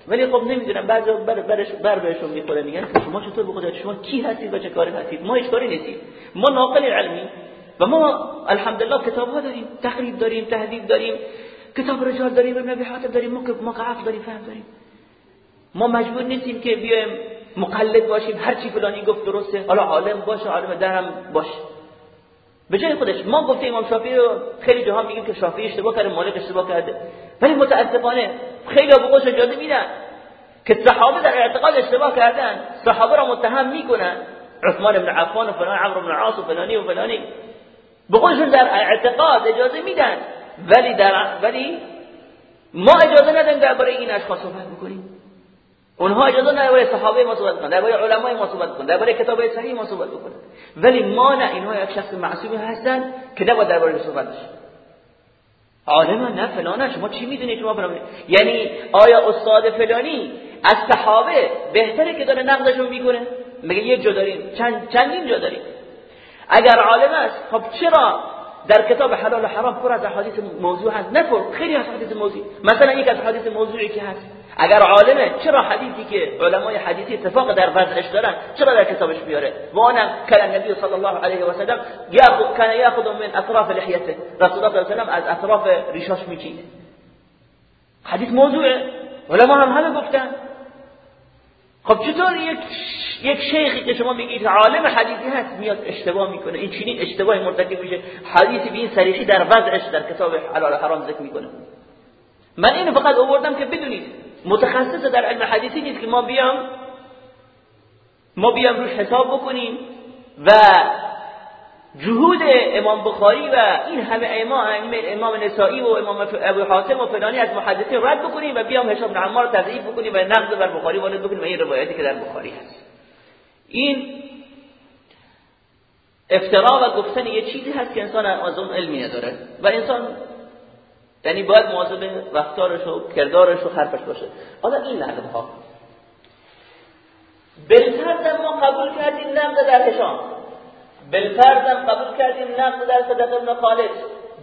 ولی خب نمی‌دونم بعضی بر برش بر بهشون می‌خوره میگن شما چطور به شما کی هستید و چه کاری هستید؟ ما هیچ کاری نیستیم. ما ناقل علمی و ما الحمدلله کتاب ها داریم تقریب داریم تهذیب داریم کتاب رجال داریم ابی حاتم داریم ما ما داریم فهم داریم. ما مجبور نیستیم که بیایم مقلد باشیم هر چی فلانی گفت درسته حالا عالم باشه عالم درم باشه. به جای خودش ما گفتیم امام شافعی رو خیلی جاها میگیم که شافعی اشتباه کرده مالک اشتباه کرده. ولی متاسفانه خیلی به خودش اجازه میدن که صحابه در اعتقاد اشتباه کردن. صحابه را متهم می‌کنن. عثمان بن عفان و فلان عمرو بن عاص و فلانی و فلانی. به در اعتقاد اجازه میدن. ولی در ولی ما اجازه ندن درباره این اشخاص صحبت بکنیم. اونها اجازه درباره صحابه ما صحبت کنن درباره علمای ما صحبت کنن درباره کتاب صحیح ما صحبت بکنن ولی ما نه اینها یک شخص معصومی هستن که نباید درباره صحبت بشه عالم نه فلانه شما چی می‌دونید شما فلان یعنی آیا استاد فلانی از صحابه بهتره که داره نقدشون می‌کنه میگه یک جا داریم چند چندین جا داریم اگر عالم است خب چرا در کتاب حلال و حرام پر از احادیث موضوع هست نه خیلی از احادیث موضوع مثلا یک از احادیث موضوعی که هست اگر عالمه چرا حدیثی که علمای حدیثی اتفاق در وضعش دارن چرا در کتابش بیاره و انا کان النبی صلی الله علیه و سلم یاخذ کان یاخذ من اطراف لحیته. رسول الله صلی الله از اطراف ریشاش میچید حدیث موضوعه. علما هم همه گفتن. خب چطور یک یک شیخی که شما میگید عالم حدیثی هست میاد اشتباه می‌کنه؟ این چنین اشتباهی مرتکب میشه. حدیثی به این صریحی در وضعش در کتاب حلال حرام ذکر می‌کنه. من اینو فقط آوردم که بدونید. متخصص در علم حدیثی نیست که ما بیام ما بیام روش حساب بکنیم و جهود امام بخاری و این همه امام امام نسائی و امام ابو حاتم و فلانی از محدثین رد بکنیم و بیام هشام بن عمار تضعیف بکنیم و نقد بر بخاری وارد بکنیم و این روایتی که در بخاری هست. این افترا و گفتن یه چیزی هست که انسان از اون علمی نداره و انسان یعنی باید مواظب رفتارش و کردارش و حرفش باشه. حالا این نقد ها بالفرد ما قبول کردیم نقد در هشام بالفرضم قبول کردیم نقد در صدق ابن خالد.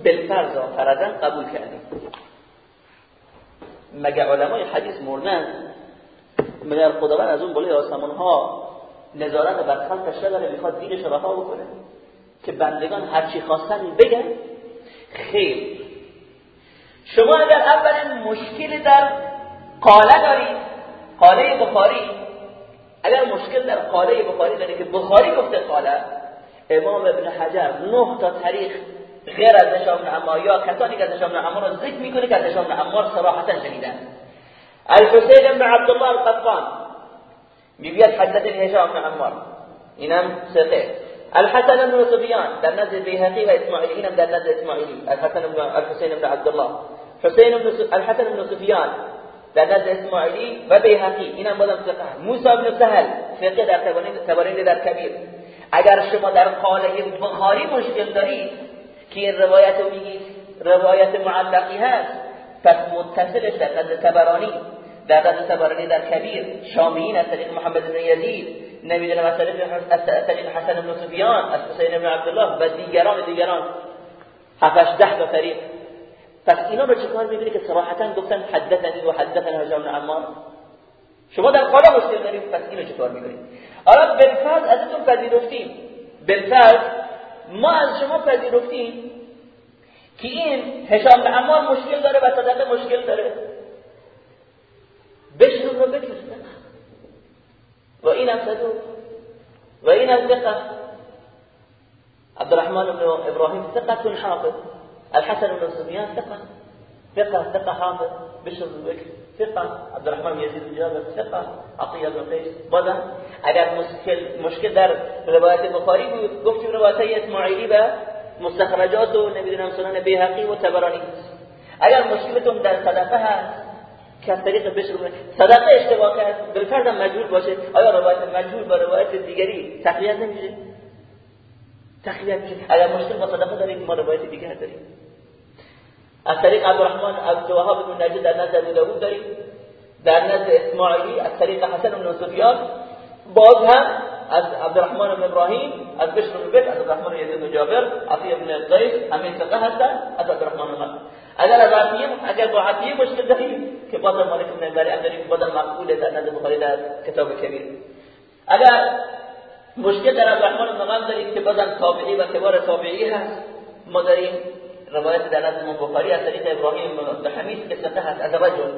بالفرض فرضا قبول کردیم. مگه علمای حدیث مردن مگر خداوند از اون بالای آسمان ها نظارت بر خلقش نداره می‌خواد دینش رها بکنه؟ که بندگان هرچی خواستن بگن خیر. شما اگر اول مشکل در قاله دارید قاله بخاری اگر مشکل در قاله بخاری داره که بخاری گفته قاله امام ابن حجر نه تا تاریخ غیر از هشام بن عمار یا کسانی که از هشام بن عمار را ذکر می‌کنه که از هشام بن عمار صراحتا شنیدن الحسین بن عبدالله القطان می‌گوید حدثني هشام بن عمار اینم ثقه الحسن بن سفيان در نزد بيهقي و اسماعیلی اینم در نزد اسماعیلی الحسن بن الحسين بن عبد الله حسين بن الحسن بن سفيان در نزد اسماعیلی و بیهقی اینم بازم ثقه موسی بن سهل ثقه در تبارین در کبیر اگر شما در قاله بخاری مشکل دارید که این روایت رو میگید روایت معلقی هست پس متصلش در نزد تبرانی در نزد تبرانی در کبیر شامیین از طریق محمد بن یزید نمی‌دونم از طریق حسن بن سفیان از حسین بن عبدالله و دیگران دیگران. هفتش ده تا طریق. پس اینا رو چیکار می‌بینی که صراحتا گفتن حدثنی و حدثنا هشام بن عمار؟ شما در قاله مشکل دارید؟ پس اینو چیکار می‌کنید؟ حالا بالفرض ازتون پذیرفتیم. بالفرض ما از شما پذیرفتیم که این هشام به عمار مشکل داره و صدقه مشکل داره. و این هم صدوق و این هم دقه عبد الرحمن بن ابراهيم ثقة حافظ. الحسن بن سفيان ثقة ثقة ثقة حافظ. بشر بن ثقة عبد الرحمن يزيد بن جابر ثقة عطية بن قيس بازم اگر مشکل مشکل در روایت بخاری بود گفتیم روایت اسماعیلی و مستخرجات و نمی‌دونم سنن بیهقی و تبرانی. اگر مشکلتون در صدقه هست که از طریق بشر صدقه اشتباه کرد. بالفرض مجبور باشه. آیا روایت مجبور با روایت دیگری تقویت نمیشه؟ تقویت میشه. اگر مشکل با صدقه داریم ما روایت دیگر داریم از طریق عبدالرحمن عبدالوهاب بن نجد در نزد داود داریم. در نزد اسماعیلی از طریق حسن بن سفیان. باز هم از عبدالرحمن بن ابراهیم از بشر بن بیت از عبدالرحمن یزید بن جابر عطیه بن قیس همین ثقه هستن از عبدالرحمن بن اگر از عطیه اگر با عطیه مشکل داریم که باز مالک بن نظری داریم باز مقبول در نزد بخاری در کتاب کبیر اگر مشکل در عبدالرحمن بن داریم که بازم تابعی و کبار تابعی هست ما داریم روایت در نزد بخاری از طریق ابراهیم بن حمید که ثقه هست از رجل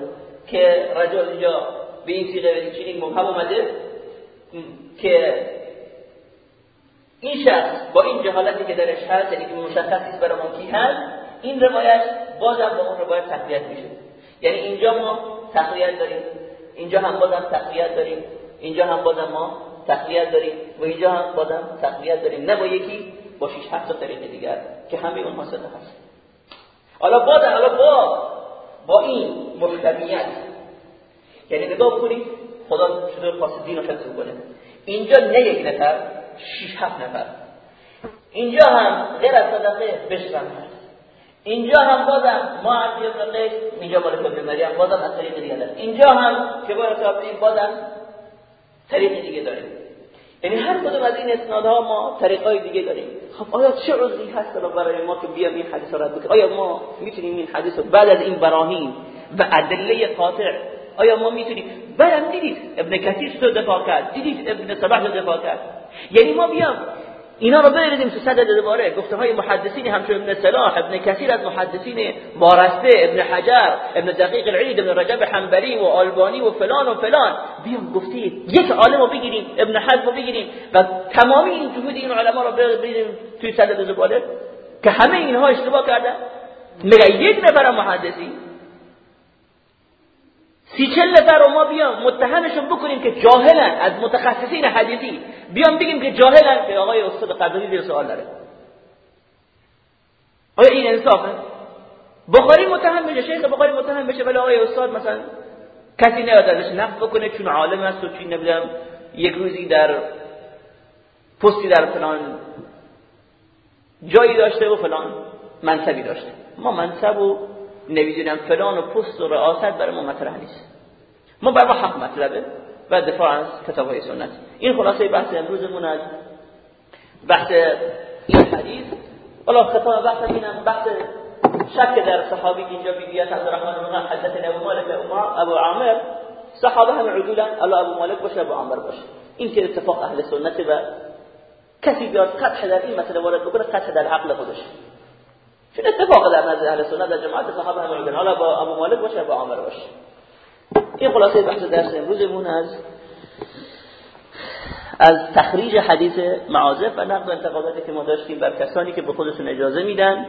که رجل اینجا به این سیغه چنین مبهم اومده که این شخص با این جهالتی که درش هست یعنی که مشخص برای ما کی هست این روایت بازم با اون روایت تقویت میشه. یعنی اینجا ما تقویت داریم اینجا هم بازم تقویت داریم اینجا هم بازم ما تقویت داریم و اینجا هم بازم تقویت داریم. نه با یکی با شیش هفت طریق دیگر که همه اونها سده هست. حالا بعد حالا با با این محکمیت یعنی نگاه کنید خدا چطور خاص دین رو حفظ کنه اینجا نه یک نفر شیش هفت نفر. اینجا هم غیر از صدقه بشرم هست. اینجا هم بازم ما عبدی ابن قیس اینجا مالک ابن مریم بازم از طریق دیگه داریم. اینجا هم که باید تابعین بازم طریق دیگه داریم. یعنی هر کدوم از این اسنادها ما طریقای دیگه داریم. خب آیا چه عذری هست برای ما که بیام این حدیث رد آیا ما می‌تونیم این حدیث رو بعد از این براهین و ادله قاطع آیا ما می‌تونیم؟ برم دیدید ابن کثیر تو دفاع کرد دیدید ابن رو دفاع کرد. یعنی ما بیام اینا رو بریزیم تو صد دوباره. گفته های محدثین همچون ابن صلاح ابن کثیر از محدثین وارسته ابن حجر ابن دقیق العید ابن رجب حنبلی و آلبانی و فلان و فلان. بیام گفتید یک عالم رو بگیریم ابن حزم رو بگیریم و تمامی این جهود این علما رو بریزیم توی صد دوباره. که همه اینها اشتباه کردن. مگه یک نفر محدثی. سی چل نفر رو ما بیام متهمشون بکنیم که جاهلن از متخصصین حدیثی. بیام بگیم که جاهلن. که آقای استاد قدری دیر سوال داره. آیا این انصافه؟ بخاری متهم بشه شیخ بخاری متهم بشه ولی آقای استاد مثلا کسی نیاد ازش نقد بکنه چون عالم است و چون نمی‌دونم. یک روزی در پستی در فلان جایی داشته و فلان منصبی داشته. ما منصب و نمی‌دونم فلان و پست و رئاست برای ما مطرح نیست. ما برای حق مطلبه و دفاع از کتاب های سنت. این خلاصه بحث امروزمون از بحث این حدیث. حالا خطاب بحث اینم بحث شک در صحابی که اینجا بیدیت عبدالرحمن بن حدثنا ابو مالک ابو عامر. صحابه هم عدولا الله ابو مالک باشه ابو عامر باشه. این که اتفاق اهل سنت و کسی بیاد قدح در این مسئله وارد بکنه قدح در عقل خودش. چون اتفاق در نزد اهل سنت در جماعت صحابه هم عدولا حالا با ابو مالک باشه ابو عامر باشه. این خلاصه بحث درس امروزمون از از تخریج حدیث معازف و نقد انتقاداتی که ما داشتیم بر کسانی که به خودشون اجازه میدن.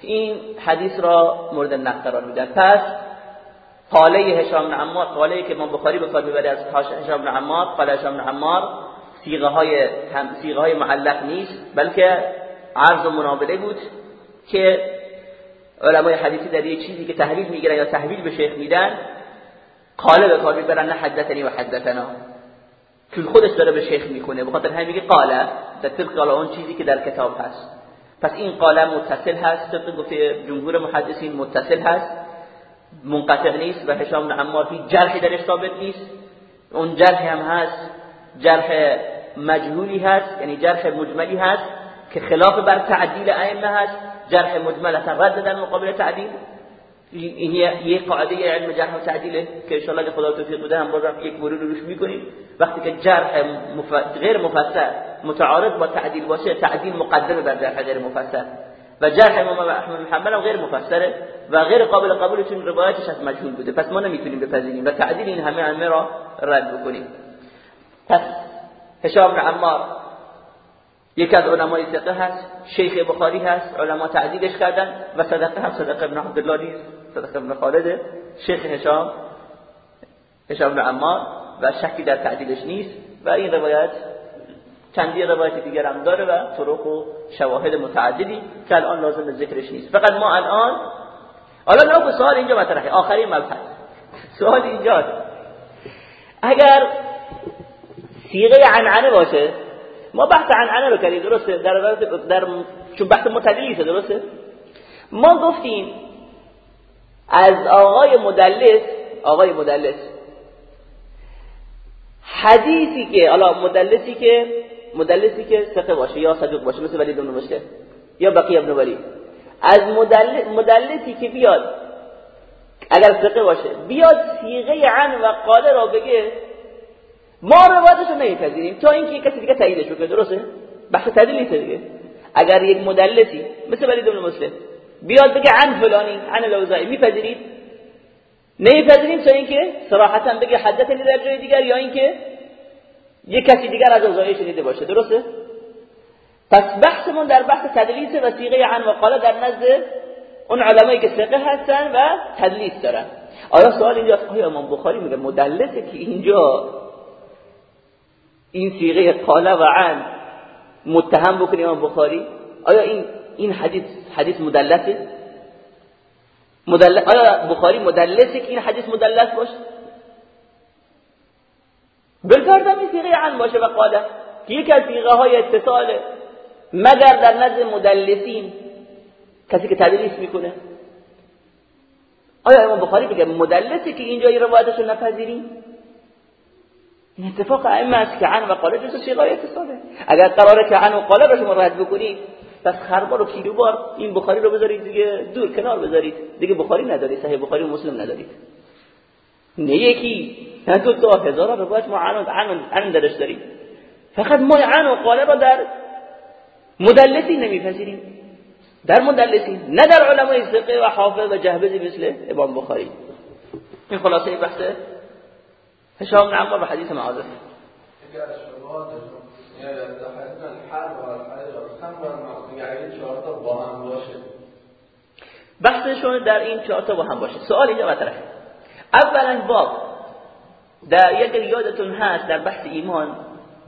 این حدیث را مورد نقد قرار میدن. پس قاله هشام بن عمار قاله که ما بخاری به کار می‌بره از هشام بن عمار قاله هشام بن عمار سیغه های سیغه های معلق نیست بلکه عرض و منابله بود. که علمای حدیثی در یک چیزی که تحویل می‌گیرن یا تحویل به شیخ میدن قاله به کار می‌برن نه حدثنی و حدثنا. چون خودش داره به شیخ می‌کنه بخاطر همین میگه قاله. در طبق اون چیزی که در کتاب هست. پس این قاله متصل هست طبق گفته جمهور محدثین متصل هست. منقطع نیست و هشام بن هیچ جرحی درش ثابت نیست. اون جرح هم هست جرح مجهولی هست یعنی جرح مجملی هست که خلاف بر تعدیل ائمه هست. جرح مجمل اصلا رد در مقابل تعدیل. این یه قاعده علم جرح و تعدیله که ان شاء خدا توفیق بده هم بازم یک مرور روش می‌کنیم. وقتی که جرح غیر مفسر متعارض با تعدیل باشه تعدیل مقدمه بر جرح غیر مفسر. و جرح امام احمد محمد غیر مفسره و غیر قابل قبول چون روایتش از مجهول بوده. پس ما نمی‌تونیم بپذیریم و تعدیل این همه همه را رد بکنیم. پس هشام عمار یکی از علمای ثقه هست شیخ بخاری هست علما تعدیلش کردن و صدقه هم صدقه ابن عبدالله نیست صدقه ابن خالده. شیخ هشام هشام بن عمار و شکی در تعدیلش نیست و این روایت چندی روایت دیگر هم داره و طرق و شواهد متعددی که الان لازم ذکرش نیست. فقط ما الان حالا نو سوال اینجا مطرحه. آخرین مبحث. سوال اینجاست. اگر سیغه عنعنه باشه ما بحث عنعنه رو کردیم درسته؟ در, در چون بحث متدلیسه درسته؟ ما گفتیم از آقای مدلس آقای مدلس حدیثی که حالا مدلسی که مدلسی که ثقه باشه یا صدوق باشه مثل ولید بن مسلم یا بقیه ابن ولید از مدلسی که بیاد اگر ثقه باشه بیاد سیغه عن و قاله را بگه ما روایتش رو نمیپذیریم. تا اینکه کسی دیگه تاییدش بکنه درسته؟ بحث تدلیل نیست دیگه. اگر یک مدلسی مثل ولید بن مسلم بیاد بگه عن فلانی عن الاوزاعی میپذیرید؟ نمیپذیریم تا اینکه صراحتا بگه حدثنی در جای دیگر یا اینکه یک کسی دیگر از اوزاعی شنیده باشه. درسته؟ پس بحثمون در بحث تدلیس و سیغه عن و قاله در نزد اون علمایی که ثقه هستن و تدلیس دارن. آیا سوال اینجا آیا امام بخاری میگه مدلسه که اینجا این سیغه قاله و عن متهم بکنه امام بخاری؟ آیا این این حدیث حدیث مدلسه؟ مدل... آیا بخاری مدلسه که این حدیث مدلس باشه؟ بالفرد این سیغه عن باشه و قاله. که یکی از سیغه های اتصاله مگر در نزد مدلسین کسی که تدلیس می‌کنه؟ آیا امام بخاری بگه مدلسه که اینجا این روایتش رو نپذیریم این اتفاق ائمه است که عن و قاله جز سیغه اتصاله اگر قراره که عن و قاله رو شما رد بکنید پس خربار و کیلوبار این بخاری رو بذارید دیگه دور کنار بذارید. دیگه بخاری ندارید صحیح بخاری و مسلم ندارید. نه یکی نه دو تا هزار روایت ما عن عن عن درش داریم. فقط ما عن و قاله رو در مدلسی نمیپذیریم. در مدلسی نه در علمای ثقه و حافظ و جهبذی مثل امام بخاری. این خلاصه بحث هشام بن عمار و حدیث معاذ. بحثشون در این چهار تا با هم باشه. سوال اینجا مطرحه. اولا باب. در یک یادتون هست در بحث ایمان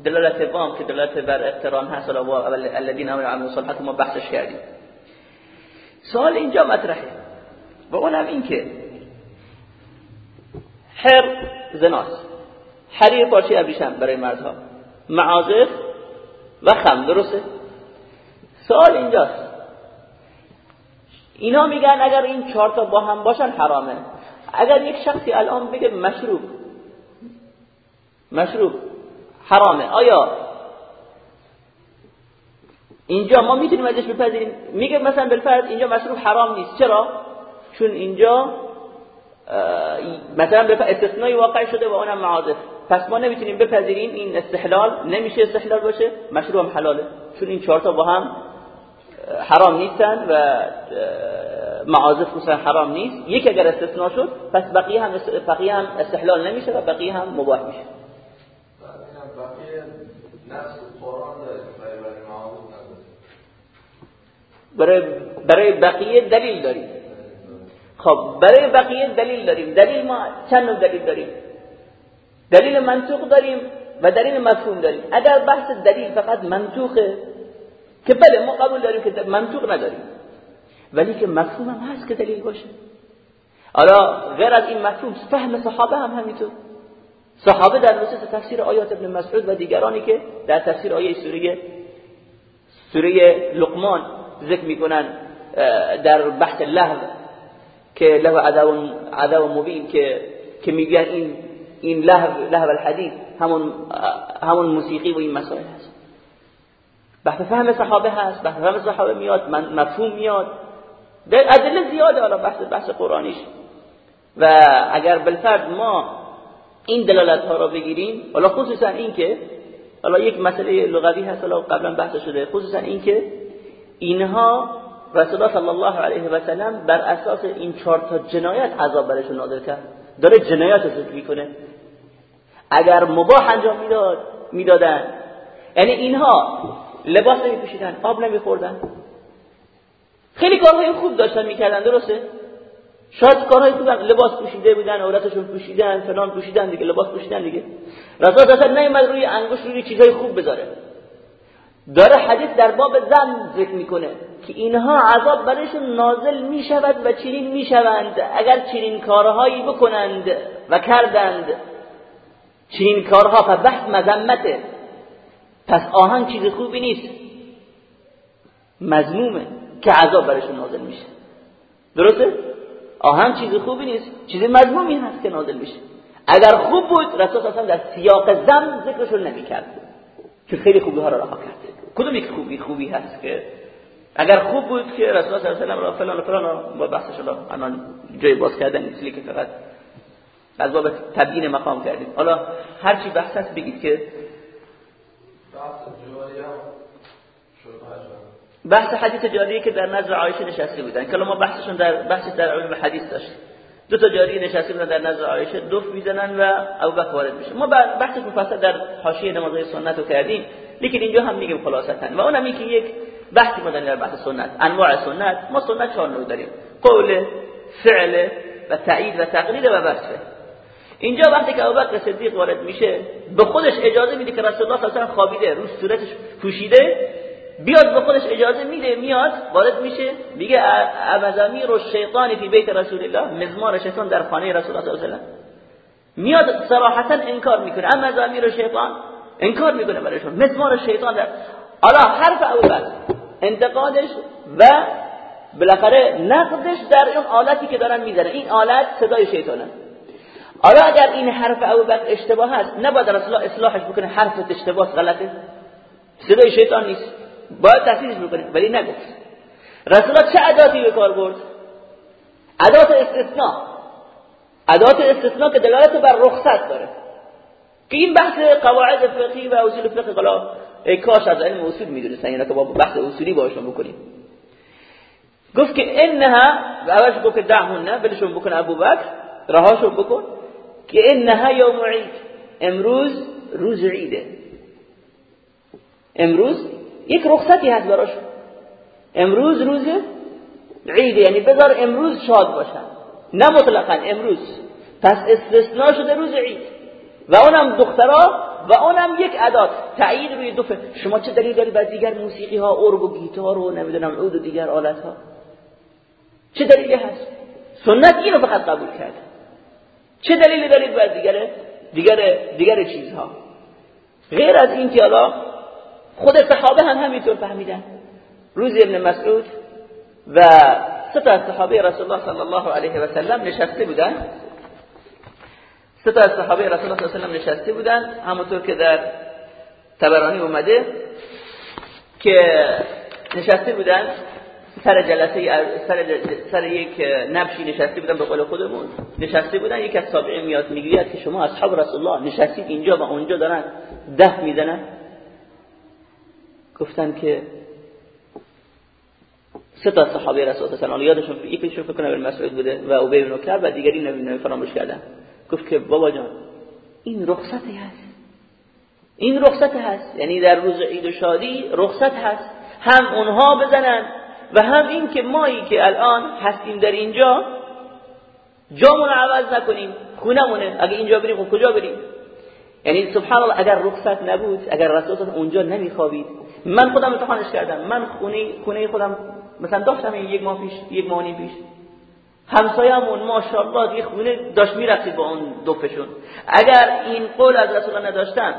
دلالت بام که دلالت بر اقتران هست. و الذين امنوا وعملوا الصالحات ما بحثش کردیم. سوال اینجا مطرحه. و اونم این که حر زناست حریر پارچه ابریشم برای مردها. معازف و خم درسته؟ سوال اینجاست. اینا میگن اگر این چهار تا با هم باشن حرامه. اگر یک شخصی الان بگه مشروب مشروب حرامه. آیا اینجا ما می‌تونیم ازش بپذیریم؟ میگه مثلا بالفرض اینجا مشروب حرام نیست. چرا؟ چون اینجا مثلا به استثنایی واقع شده و اونم معاذف پس ما نمی‌تونیم بپذیریم این استحلال. نمیشه استحلال باشه؟ مشروع هم حلاله. چون این چهار تا با هم حرام نیستن و معاذف خصوصا حرام نیست. یک اگر استثناء شد پس بقیه هم بقیه هم استحلال نمیشه و بقیه هم مباح میشه. برای برای بقیه دلیل داریم. خب برای بقیه دلیل داریم. دلیل ما چند دلیل داریم؟ دلیل منطوق داریم و دلیل مفهوم داریم. اگر بحث دلیل فقط منطوقه که بله ما قبول داریم که منطوق نداریم. ولی که مفهوم هم هست که دلیل باشه. حالا غیر از این مفهوم فهم صحابه هم همینطور. صحابه در نصوص تفسیر آیات ابن مسعود و دیگرانی که در تفسیر آیه سوره سوره لقمان ذکر می‌کنن در بحث لهو که له عذاب عذاب مبین که که میگن این این لهو لهو الحديث همون همون موسیقی و این مسائل هست. بحث فهم صحابه هست بحث فهم صحابه میاد مفهوم میاد. ادله زیاده حالا بحث بحث قرآنیش. و اگر بالفرد ما این دلالت ها را بگیریم حالا خصوصا این که حالا یک مسئله لغوی هست حالا قبلا بحث شده خصوصا این که اینها رسول الله صلی الله علیه و سلم بر اساس این چهار تا جنایت عذاب برشون نازل کرد. داره جنایت رو ذکر می‌کنه. اگر مباح انجام می‌داد می‌دادن. یعنی اینها لباس نمیپوشیدن آب نمیخوردن. خیلی کارهای خوب داشتن می‌کردن درسته؟ شاید کارهای خوب لباس پوشیده بودن عورتشون پوشیدن فلان پوشیدن دیگه لباس پوشیدن دیگه. رسول اصلا نیومد روی انگشت روی چیزهای خوب بذاره. داره حدیث در باب زن ذکر می‌کنه. که اینها عذاب برایشون نازل می‌شود و چنین می‌شوند اگر چنین کارهایی بکنند و کردند. چنین کارها فبحث مذمته. پس آهن چیز خوبی نیست. مذمومه که عذاب برایشون نازل میشه. درسته؟ آهن چیز خوبی نیست. چیز مضمومی هست که نازل میشه. اگر خوب بود رسول الله در سیاق زم ذکرشون نمی‌کرد. که خیلی خوبی ها رو رها کرد کدوم یک خوبی خوبی هست که اگر خوب بود که رسول الله صلی الله علیه و فلان و فلان با بحثش الله الان جای باز کردن نیست که فقط از باب تبیین مقام کردیم. حالا هر چی بحث هست بگید که بحث حدیث جاریه که در نظر عایشه نشسته بودن. که ما بحثشون در بحث در علم حدیث داشتیم. دو تا جاریه نشسته بودن در نظر عایشه دف می‌زنن و ابوبکر وارد میشه. ما بحث مفصل در حاشیه نمازهای سنت رو کردیم لیکن اینجا هم میگیم خلاصتا. و اونم که یک بحثی ما در بحث سنت. انواع سنت ما سنت چهار نوع داریم. قول فعل و تایید و تقلید و وصفه اینجا وقتی که ابوبکر صدیق وارد میشه به خودش اجازه میده که رسول الله صلی الله علیه و خوابیده رو صورتش پوشیده بیاد به خودش اجازه میده میاد وارد میشه میگه ابزمیر و شیطان فی بیت رسول الله؟ مزمار شیطان در خانه رسول الله صلی الله علیه و میاد صراحتا انکار می‌کنه. اما زمیر شیطان انکار می‌کنه برایشون. مزمار شیطان در حالا حرف ابوبکر. انتقادش و بالاخره نقدش در اون آلتی که دارن می‌زنه این آلت صدای شیطانه. حالا اگر این حرف ابوبکر اشتباه هست نباید رسول الله اصلاحش بکنه. حرفت اشتباه غلطه. صدای شیطان نیست. باید تصحیحش بکنه. ولی نگفت. رسول الله چه اداتی به کار برد؟ ادات استثناء. ادات استثناء که دلالت بر رخصت داره. که این بحث قواعد فقهی و اصول فقه ای کاش از علم اصول می‌دونستن اینا که با بحث اصولی باشون بکنیم. گفت که انها اولش گفت که دعهن بلشون بکن ابوبکر رهاشون بکن که انها یوم عید امروز روز عیده. امروز یک رخصتی هست براش امروز روز عیده یعنی بذار امروز شاد باشن. نه مطلقا امروز. پس استثناء شده روز عید. و اونم دخترا و اونم یک ادات تایید روی دو شما چه دلیل داری بر دیگر موسیقی ها ارگ و گیتار و نمی‌دونم عود و دیگر آلت ها چه دلیلی هست؟ سنت اینو فقط قبول کرد چه دلیلی دارید بر دیگر دیگر دیگر چیزها؟ غیر از این که خود صحابه هم همینطور فهمیدن. روزی ابن مسعود و سه تا صحابه رسول الله صلی الله علیه و سلم نشسته بودن. سه تا صحابه رسول الله صلی الله علیه و سلم نشسته بودن. همونطور که در تبرانی اومده که نشسته بودن. سر جلسه سر, سر یک نبشی نشسته بودن به قول خودمون. نشسته بودن. یک از تابعین میاد می‌گوید که شما اصحاب رسول الله نشستید اینجا و اونجا دارن ده می‌زنن. گفتن که سه تا صحابه رسول الله یادشون یکیشون فکر کنم مسعود بوده و ابی بن کعب و دیگری نبی فراموش کردن. گفت که بابا جان این رخصتی هست. این رخصت هست. یعنی در روز عید و شادی رخصت هست. هم اونها بزنن و هم این که مایی که الان هستیم در اینجا جامون عوض نکنیم. خونمونه. اگه اینجا بریم خب کجا بریم؟ یعنی سبحان الله اگر رخصت نبود اگر رسول اونجا نمیخوابید. من خودم امتحانش کردم. من خونه خونه خودم مثلا داشتم یک ماه پیش یک ماه پیش. همسایه‌مون ماشاءالله دیگه خونه داشت می‌رفتید با اون دفشون اگر این قول از رسول نداشتن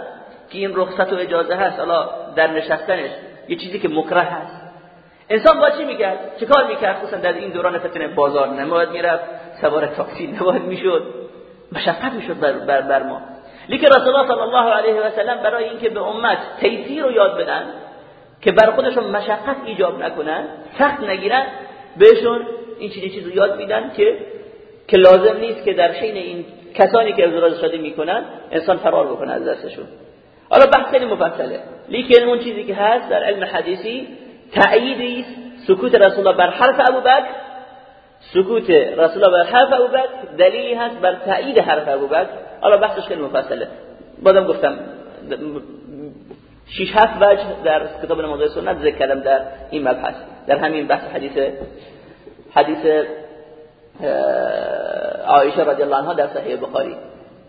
که این رخصت و اجازه هست حالا در نشستنش یه چیزی که مکره هست. انسان با چی می‌کرد؟ چه کار می‌کرد؟ خصوصا در این دوران فتنه بازار نماید می‌رفت سوار تاکسی نباید می‌شد. مشقت می‌شد بر, بر, بر ما. لیکن رسول الله صلی الله علیه و سلم برای اینکه به امت تیسیر رو یاد بدن که بر خودشون مشقت ایجاب نکنن سخت نگیرن بهشون این چیزی چیزو یاد میدن که که لازم نیست که در حین این کسانی که ازراز شده می‌کنن انسان فرار بکنه از دستشون. حالا بحث خیلی مفصله. لیکن اون چیزی که هست در علم حدیثی تأییدی سکوت رسول الله بر حرف ابوبکر سکوت رسول الله بر حرف ابوبکر دلیلی هست بر تأیید حرف ابوبکر حالا بحثش خیلی مفصله. بادم گفتم شش هفت وجه در کتاب نماز سنت ذکر کردم در این مبحث در همین بحث حدیث حدیث عایشه رضی الله عنها در صحیح بخاری.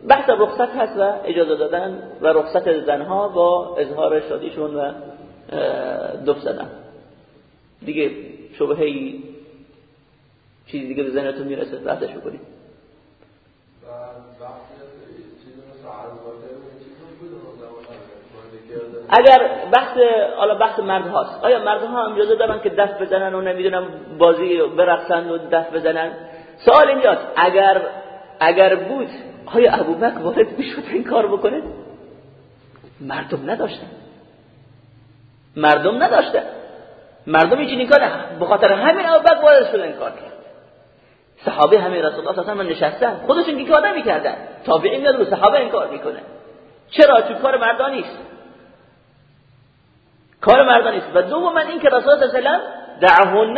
بحث رخصت هست و اجازه دادن و رخصت زنها با اظهار شادیشون و دف زدن. دیگه شبهه چیزی دیگه به ذهنتون می‌رسه بحثش کنید. اگر بحث حالا بحث مرد هاست. آیا مرد ها هم اجازه دارن که دست بزنن و نمی‌دونم بازی برقصن و دست بزنن؟ سوال اینجاست اگر اگر بود آیا ابوبکر وارد می‌شد این کار بکنه؟ مردم نداشتن. مردم نداشتن. مردم این کار به خاطر همین ابوبکر وارد شد این کار کرد. صحابه همین رسول الله صلی الله نشستن. خودشون این کار نمی‌کردن. تابعین ندارو صحابه این کار می‌کنه. چرا؟ تو کار مردان نیست. کار مردان نیست. و دوم این که رسول الله صلی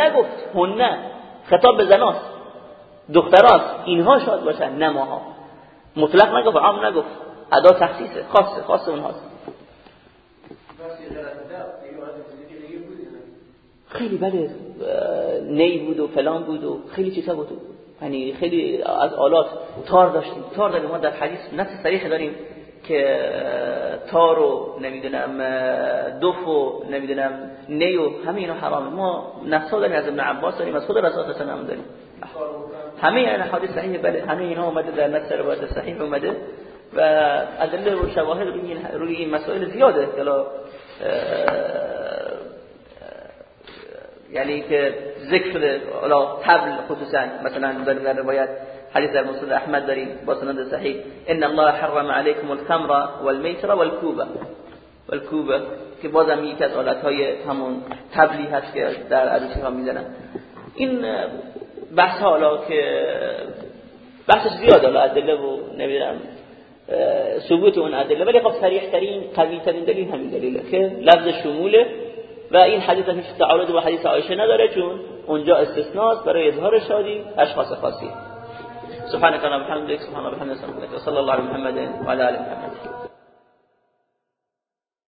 نگفت. هن خطاب به زناست دختراست اینها شاد باشن نه ماها. مطلق نگفت عام نگفت. ادا تخصیصه خاصه خاص اونهاست. خیلی بله نی بود و فلان بود و خیلی چیزا بود. یعنی خیلی از آلات تار داشتیم. تار داریم. ما در حدیث نفس صریح داریم. که تار و نمی‌دونم دف و نمی‌دونم نی و همه اینا حرامه. ما نفسا داریم از ابن عباس داریم از خود رسول الله صلی داریم. همه این حدیث صحیح بله همه اینا اومده در نص روایت صحیح اومده. و ادله و شواهد روی این روی این مسائل زیاده. حالا یعنی که ذکر شده حالا تبل خصوصا مثلا در روایت حدیث در مسند احمد داریم با سند صحیح ان الله حرم عليكم الخمر والميسر والكوبه والكوبه که بازم یکی از های همون تبلی هست که در عروسی ها می‌زنن. این بحث حالا که بحثش زیاد حالا ادله و نمی‌دونم ثبوت اون ادله ولی خب صریح ترین قوی ترین دلیل همین دلیله که لفظ شموله و این حدیث هیچ تعارض با حدیث عایشه نداره چون اونجا استثناست برای اظهار شادی اشخاص خاصی. سبحانك اللهم وبحمدك سبحان الله وبحمده صلى الله على محمد وعلى ال محمد.